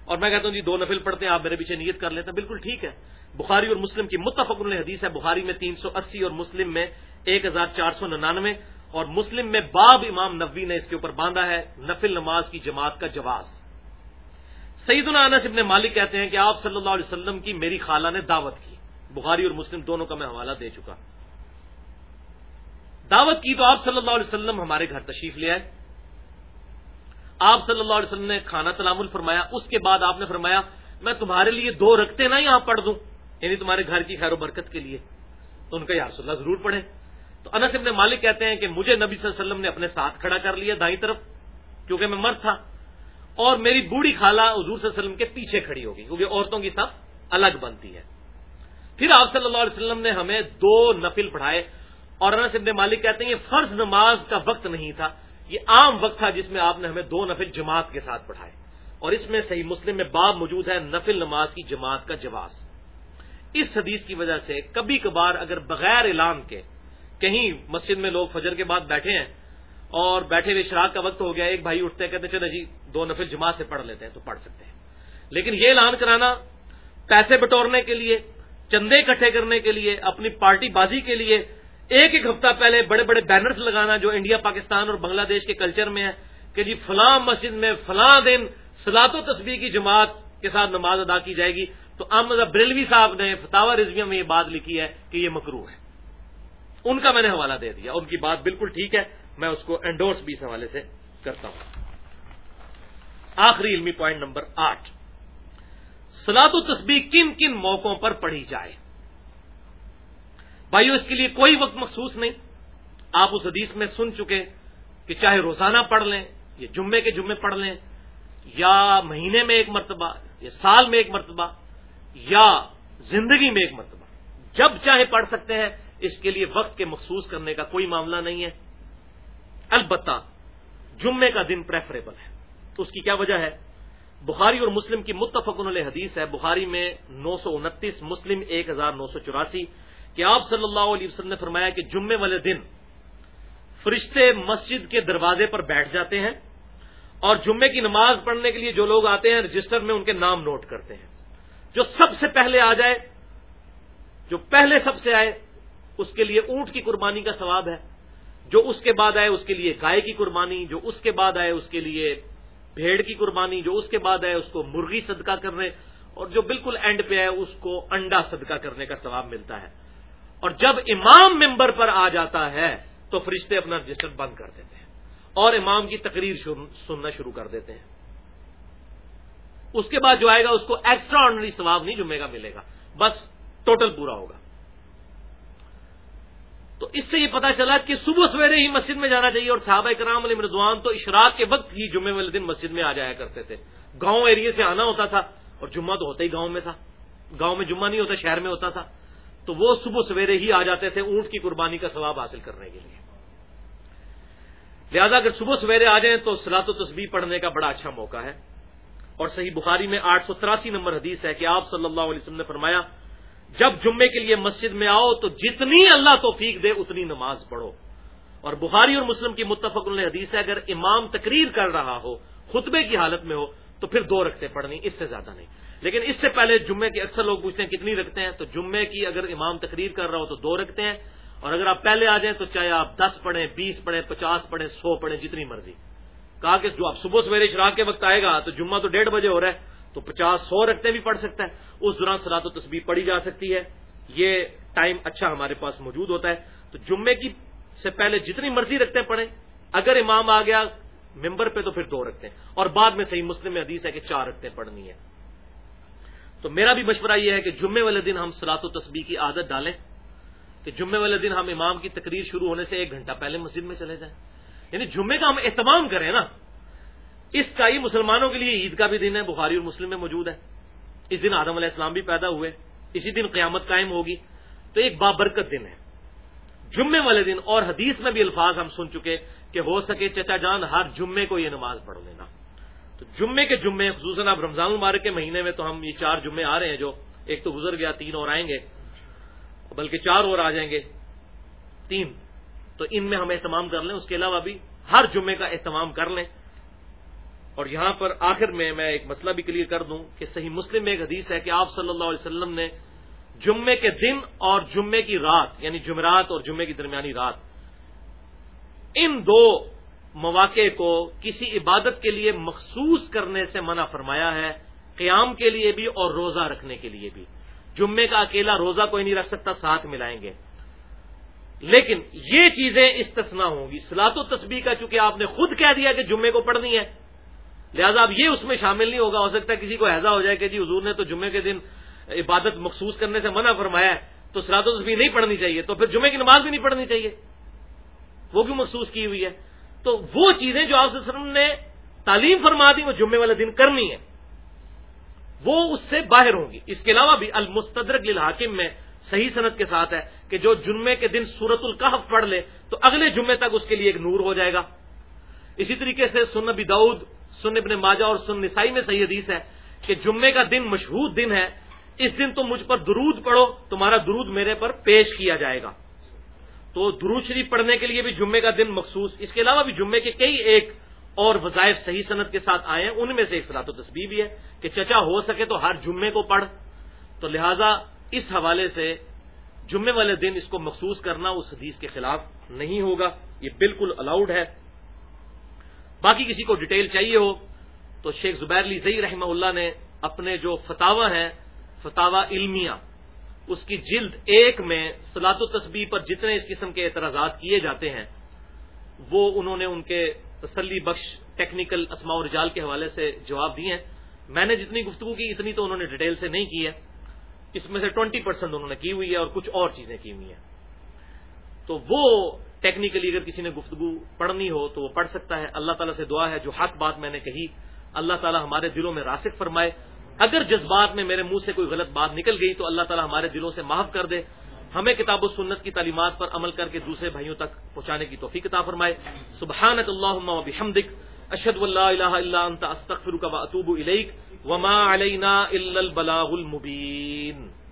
اور میں کہتا ہوں جی دو نفل پڑھتے ہیں، آپ میرے پیچھے نیت کر لیتے ہیں، بالکل ٹھیک ہے۔ بخاری اور مسلم کی متفق حدیث ہے، بخاری میں تین سو اسی اور مسلم میں ایک ہزار چار سو ننانوے اور مسلم میں باب امام نبوی نے اس کے اوپر باندھا ہے نفل نماز کی جماعت کا جواز۔ سعید انس ابن مالک کہتے ہیں کہ آپ صلی اللہ علیہ وسلم کی میری خالہ نے دعوت کی۔ بخاری اور مسلم دونوں کا میں حوالہ دے چکا۔ دعوت کی تو آپ صلی اللہ علیہ وسلم ہمارے گھر تشریف لے آئے۔ آپ صلی اللہ علیہ وسلم نے کھانا تلامل فرمایا، اس کے بعد آپ نے فرمایا، میں تمہارے لیے دو رکھتے نا یہاں پڑھ دوں یعنی تمہارے گھر کی خیر و برکت کے لیے۔ تو تو ان کا یا رسول اللہ ضرور پڑھیں۔ تو انس ابن مالک کہتے ہیں کہ مجھے نبی صلی اللہ علیہ وسلم نے اپنے ساتھ کھڑا کر لیا دائیں طرف، کیونکہ میں مرد تھا۔ اور میری بوڑھی خالہ حضور صلی اللہ علیہ وسلم کے پیچھے کھڑی ہوگی، کیونکہ عورتوں کی سب الگ بنتی ہے۔ پھر آپ صلی اللہ علیہ وسلم نے ہمیں دو نفل پڑھائے اور انس ابن مالک کہتے ہیں یہ فرض نماز کا وقت نہیں تھا، یہ عام وقت تھا جس میں آپ نے ہمیں دو نفل جماعت کے ساتھ پڑھائے۔ اور اس میں صحیح مسلم میں باب موجود ہے نفل نماز کی جماعت کا جواز۔ اس حدیث کی وجہ سے کبھی کبھار اگر بغیر اعلان کے کہیں مسجد میں لوگ فجر کے بعد بیٹھے ہیں اور بیٹھے ہوئے شراک کا وقت ہو گیا ایک بھائی اٹھتے ہیں، کہتے چلے جی دو نفل جماعت سے پڑھ لیتے ہیں، تو پڑھ سکتے ہیں۔ لیکن یہ اعلان کرانا پیسے بٹورنے کے لیے، چندے اکٹھے کرنے کے لیے، اپنی پارٹی بازی کے لیے، ایک ایک ہفتہ پہلے بڑے بڑے بینرز لگانا جو انڈیا، پاکستان اور بنگلہ دیش کے کلچر میں ہے کہ جی فلاں مسجد میں فلاں دن سلاط و تصویر کی جماعت کے ساتھ نماز ادا کی جائے گی۔ تو احمد بریلوی صاحب نے فتح رضویہ میں یہ بات لکھی ہے کہ یہ مکرو ہے۔ ان کا میں نے حوالہ دے دیا ان کی بات بالکل ٹھیک ہے، میں اس کو انڈورس بھی اس حوالے سے کرتا ہوں۔ آخری علمی پوائنٹ نمبر آٹھ۔ سلاد و تصبیح کن کن موقعوں پر پڑھی جائے۔ بھائیو، اس کے لیے کوئی وقت مخصوص نہیں۔ آپ اس حدیث میں سن چکے کہ چاہے روزانہ پڑھ لیں یا جمعے کے جمعے پڑھ لیں، یا مہینے میں ایک مرتبہ، یا سال میں ایک مرتبہ، یا زندگی میں ایک مرتبہ، جب چاہے پڑھ سکتے ہیں اس کے لیے وقت کے مخصوص کرنے کا کوئی معاملہ نہیں ہے۔ البتہ جمعے کا دن پریفریبل ہے۔ تو اس کی کیا وجہ ہے؟ بخاری اور مسلم کی متفق علیہ حدیث ہے۔ بخاری میں نو سو انتیس، مسلم ایک ہزار نو سو چوراسی۔ کہ آپ صلی اللہ علیہ وسلم نے فرمایا کہ جمعے والے دن فرشتے مسجد کے دروازے پر بیٹھ جاتے ہیں اور جمعے کی نماز پڑھنے کے لیے جو لوگ آتے ہیں، رجسٹر میں ان کے نام نوٹ کرتے ہیں۔ جو سب سے پہلے آ جائے، جو پہلے سب سے آئے اس کے لیے اونٹ کی قربانی کا ثواب ہے، جو اس کے بعد آئے اس کے لیے گائے کی قربانی، جو اس کے بعد آئے اس کے لیے بھیڑ کی قربانی، جو اس کے بعد آئے اس کو مرغی صدقہ کرنے، اور جو بالکل اینڈ پہ ہے اس کو انڈا صدقہ کرنے کا ثواب ملتا ہے۔ اور جب امام ممبر پر آ جاتا ہے، تو فرشتے اپنا رجسٹر بند کر دیتے ہیں، اور امام کی تقریر سننا شروع کر دیتے ہیں۔ اس کے بعد جو آئے گا، اس کو ایکسٹرا آرڈنری ثواب نہیں جمعے گا ملے گا، بس ٹوٹل پورا ہوگا۔ تو اس سے یہ پتا چلا کہ صبح سویرے ہی مسجد میں جانا چاہیے اور صحابہ کرام علی مردوان تو اشراق کے وقت ہی جمعے والے دن مسجد میں آ جایا کرتے تھے۔ گاؤں ایریے سے آنا ہوتا تھا اور جمعہ تو ہوتا ہی گاؤں میں تھا۔ گاؤں میں جمعہ نہیں ہوتا، شہر میں ہوتا تھا۔ تو وہ صبح سویرے ہی آ جاتے تھے اونٹ کی قربانی کا ثواب حاصل کرنے کے لیے۔ لہذا اگر صبح سویرے آ جائیں تو سلاط و تصبیح پڑھنے کا بڑا اچھا موقع ہے۔ اور صحیح بخاری میں آٹھ سو تراسی نمبر حدیث ہے کہ آپ صلی اللہ علیہ وسلم نے فرمایا جب جمعے کے لیے مسجد میں آؤ تو جتنی اللہ توفیق دے اتنی نماز پڑھو۔ اور بخاری اور مسلم کی متفق اللہ حدیث ہے، اگر امام تقریر کر رہا ہو، خطبے کی حالت میں ہو، تو پھر دو رکھتے پڑھنی، اس سے زیادہ نہیں۔ لیکن اس سے پہلے جمعے کے اکثر لوگ پوچھتے ہیں کتنی رکھتے ہیں، تو جمعے کی اگر امام تقریر کر رہا ہو تو دو رکھتے ہیں۔ اور اگر آپ پہلے آ جائیں تو چاہے آپ دس پڑھیں، بیس پڑھیں، پچاس پڑھیں، سو پڑھیں، جتنی مرضی۔ کہا کہ جو آپ صبح سویرے شراک کے وقت آئے گا تو جمعہ تو ڈیڑھ بجے ہو رہا ہے۔ تو پچاس سو رکھتے بھی پڑھ سکتا ہے اس دوران سلاد و تصویر پڑھی جا سکتی ہے۔ یہ ٹائم اچھا ہمارے پاس موجود ہوتا ہے۔ تو جمعے کی سے پہلے جتنی مرضی رکھتے ہیں پڑھیں۔ اگر امام آ گیا ممبر پہ تو پھر دو رکھتے ہیں۔ اور بعد میں صحیح مسلم میں حدیث ہے کہ چار رکھتے ہیں پڑھنی ہے۔ تو میرا بھی مشورہ یہ ہے کہ جمعے والے دن ہم سلاط و تسبیح کی عادت ڈالیں۔ کہ جمعے والے دن ہم امام کی تقریر شروع ہونے سے ایک گھنٹہ پہلے مسجد میں چلے جائیں۔ یعنی جمعے کا ہم اہتمام کریں نا۔ اس کا ہی مسلمانوں کے لیے عید کا بھی دن ہے، بخاری اور مسلم میں موجود ہے۔ اس دن آدم علیہ السلام بھی پیدا ہوئے، اسی دن قیامت قائم ہوگی۔ تو ایک بابرکت دن ہے۔ جمعے والے دن اور حدیث میں بھی الفاظ ہم سن چکے کہ ہو سکے چچا جان ہر جمعے کو یہ نماز پڑھ لینا۔ تو جمعے کے جمعے، خصوصاً اب رمضان المبارک کے مہینے میں تو ہم یہ چار جمعے آ رہے ہیں جو ایک تو گزر گیا، تین اور آئیں گے، بلکہ چار اور آ جائیں گے، تین۔ تو ان میں ہم اہتمام کر لیں، اس کے علاوہ بھی ہر جمعے کا اہتمام کر لیں۔ اور یہاں پر آخر میں میں ایک مسئلہ بھی کلیئر کر دوں کہ صحیح مسلم میں ایک حدیث ہے کہ آپ صلی اللہ علیہ وسلم نے جمعے کے دن اور جمعے کی رات یعنی جمعرات اور جمعے کی درمیانی رات، ان دو مواقع کو کسی عبادت کے لیے مخصوص کرنے سے منع فرمایا ہے، قیام کے لیے بھی اور روزہ رکھنے کے لیے بھی۔ جمعے کا اکیلا روزہ کوئی نہیں رکھ سکتا، ساتھ ملائیں گے۔ لیکن یہ چیزیں استثنا ہوں گی۔ سلاط و تسبیح کا چونکہ آپ نے خود کہہ دیا کہ جمعے کو پڑھنی ہے لہذا اب یہ اس میں شامل نہیں ہوگا، ہو سکتا ہے کسی کو ایسا ہو جائے کہ جی حضور نے تو جمعے کے دن عبادت مخصوص کرنے سے منع فرمایا ہے، تو سرات و تصویر نہیں پڑھنی چاہیے، تو پھر جمعے کی نماز بھی نہیں پڑھنی چاہیے۔ وہ کیوں محسوس کی ہوئی ہے؟ تو وہ چیزیں جو آپ وسلم نے تعلیم فرما دی، وہ جمعے والے دن کرنی ہے۔ وہ اس سے باہر ہوں گی۔ اس کے علاوہ بھی المستدرک للحاکم میں صحیح صنعت کے ساتھ ہے کہ جو جمعے کے دن سورت القحف پڑھ لے، تو اگلے جمعے تک اس کے لیے ایک نور ہو جائے گا۔ اسی طریقے سے سن نبی دعود سن ابن ماجا اور سن نسائی میں صحیح حدیث ہے کہ جمعے کا دن مشہور دن ہے، اس دن تم مجھ پر درود پڑھو، تمہارا درود میرے پر پیش کیا جائے گا۔ تو درود شریف پڑھنے کے لیے بھی جمعے کا دن مخصوص، اس کے علاوہ بھی جمعے کے کئی ایک اور وظائف صحیح صنعت کے ساتھ آئے ہیں، ان میں سے ایک سلاط و تصبیح بھی ہے کہ چچا ہو سکے تو ہر جمعے کو پڑھ۔ تو لہذا اس حوالے سے جمعے والے دن اس کو مخصوص کرنا اس حدیث کے خلاف نہیں ہوگا، یہ بالکل الاؤڈ ہے۔ باقی کسی کو ڈیٹیل چاہیے ہو، تو شیخ زبیر علی زئی رحمہ اللہ نے اپنے جو فتوا ہیں فتوا علمیہ، اس کی جلد ایک میں سلاط و تسبیح پر جتنے اس قسم کے اعتراضات کیے جاتے ہیں، وہ انہوں نے ان کے تسلی بخش ٹیکنیکل اسماء رجال کے حوالے سے جواب دیے ہیں۔ میں نے جتنی گفتگو کی، اتنی تو انہوں نے ڈیٹیل سے نہیں کی ہے۔ اس میں سے ٹوینٹی پرسینٹ انہوں نے کی ہوئی ہے اور کچھ اور چیزیں کی ہوئی ہیں۔ تو وہ ٹیکنیکلی اگر کسی نے گفتگو پڑھنی ہو تو وہ پڑھ سکتا ہے۔ اللہ تعالیٰ سے دعا ہے، جو حق بات میں نے کہی، اللہ تعالیٰ ہمارے دلوں میں راسک فرمائے۔ اگر جذبات میں میرے منہ سے کوئی غلط بات نکل گئی تو اللہ تعالیٰ ہمارے دلوں سے معاف کر دے۔ ہمیں کتاب و سنت کی تعلیمات پر عمل کر کے دوسرے بھائیوں تک پہنچانے کی توفیق عطا فرمائے۔ سبحان اللہ بحمدک اشد اللہ اللہ انت، استغفرک و اطوب الیک۔ وما علینا الا البلاغ المبین۔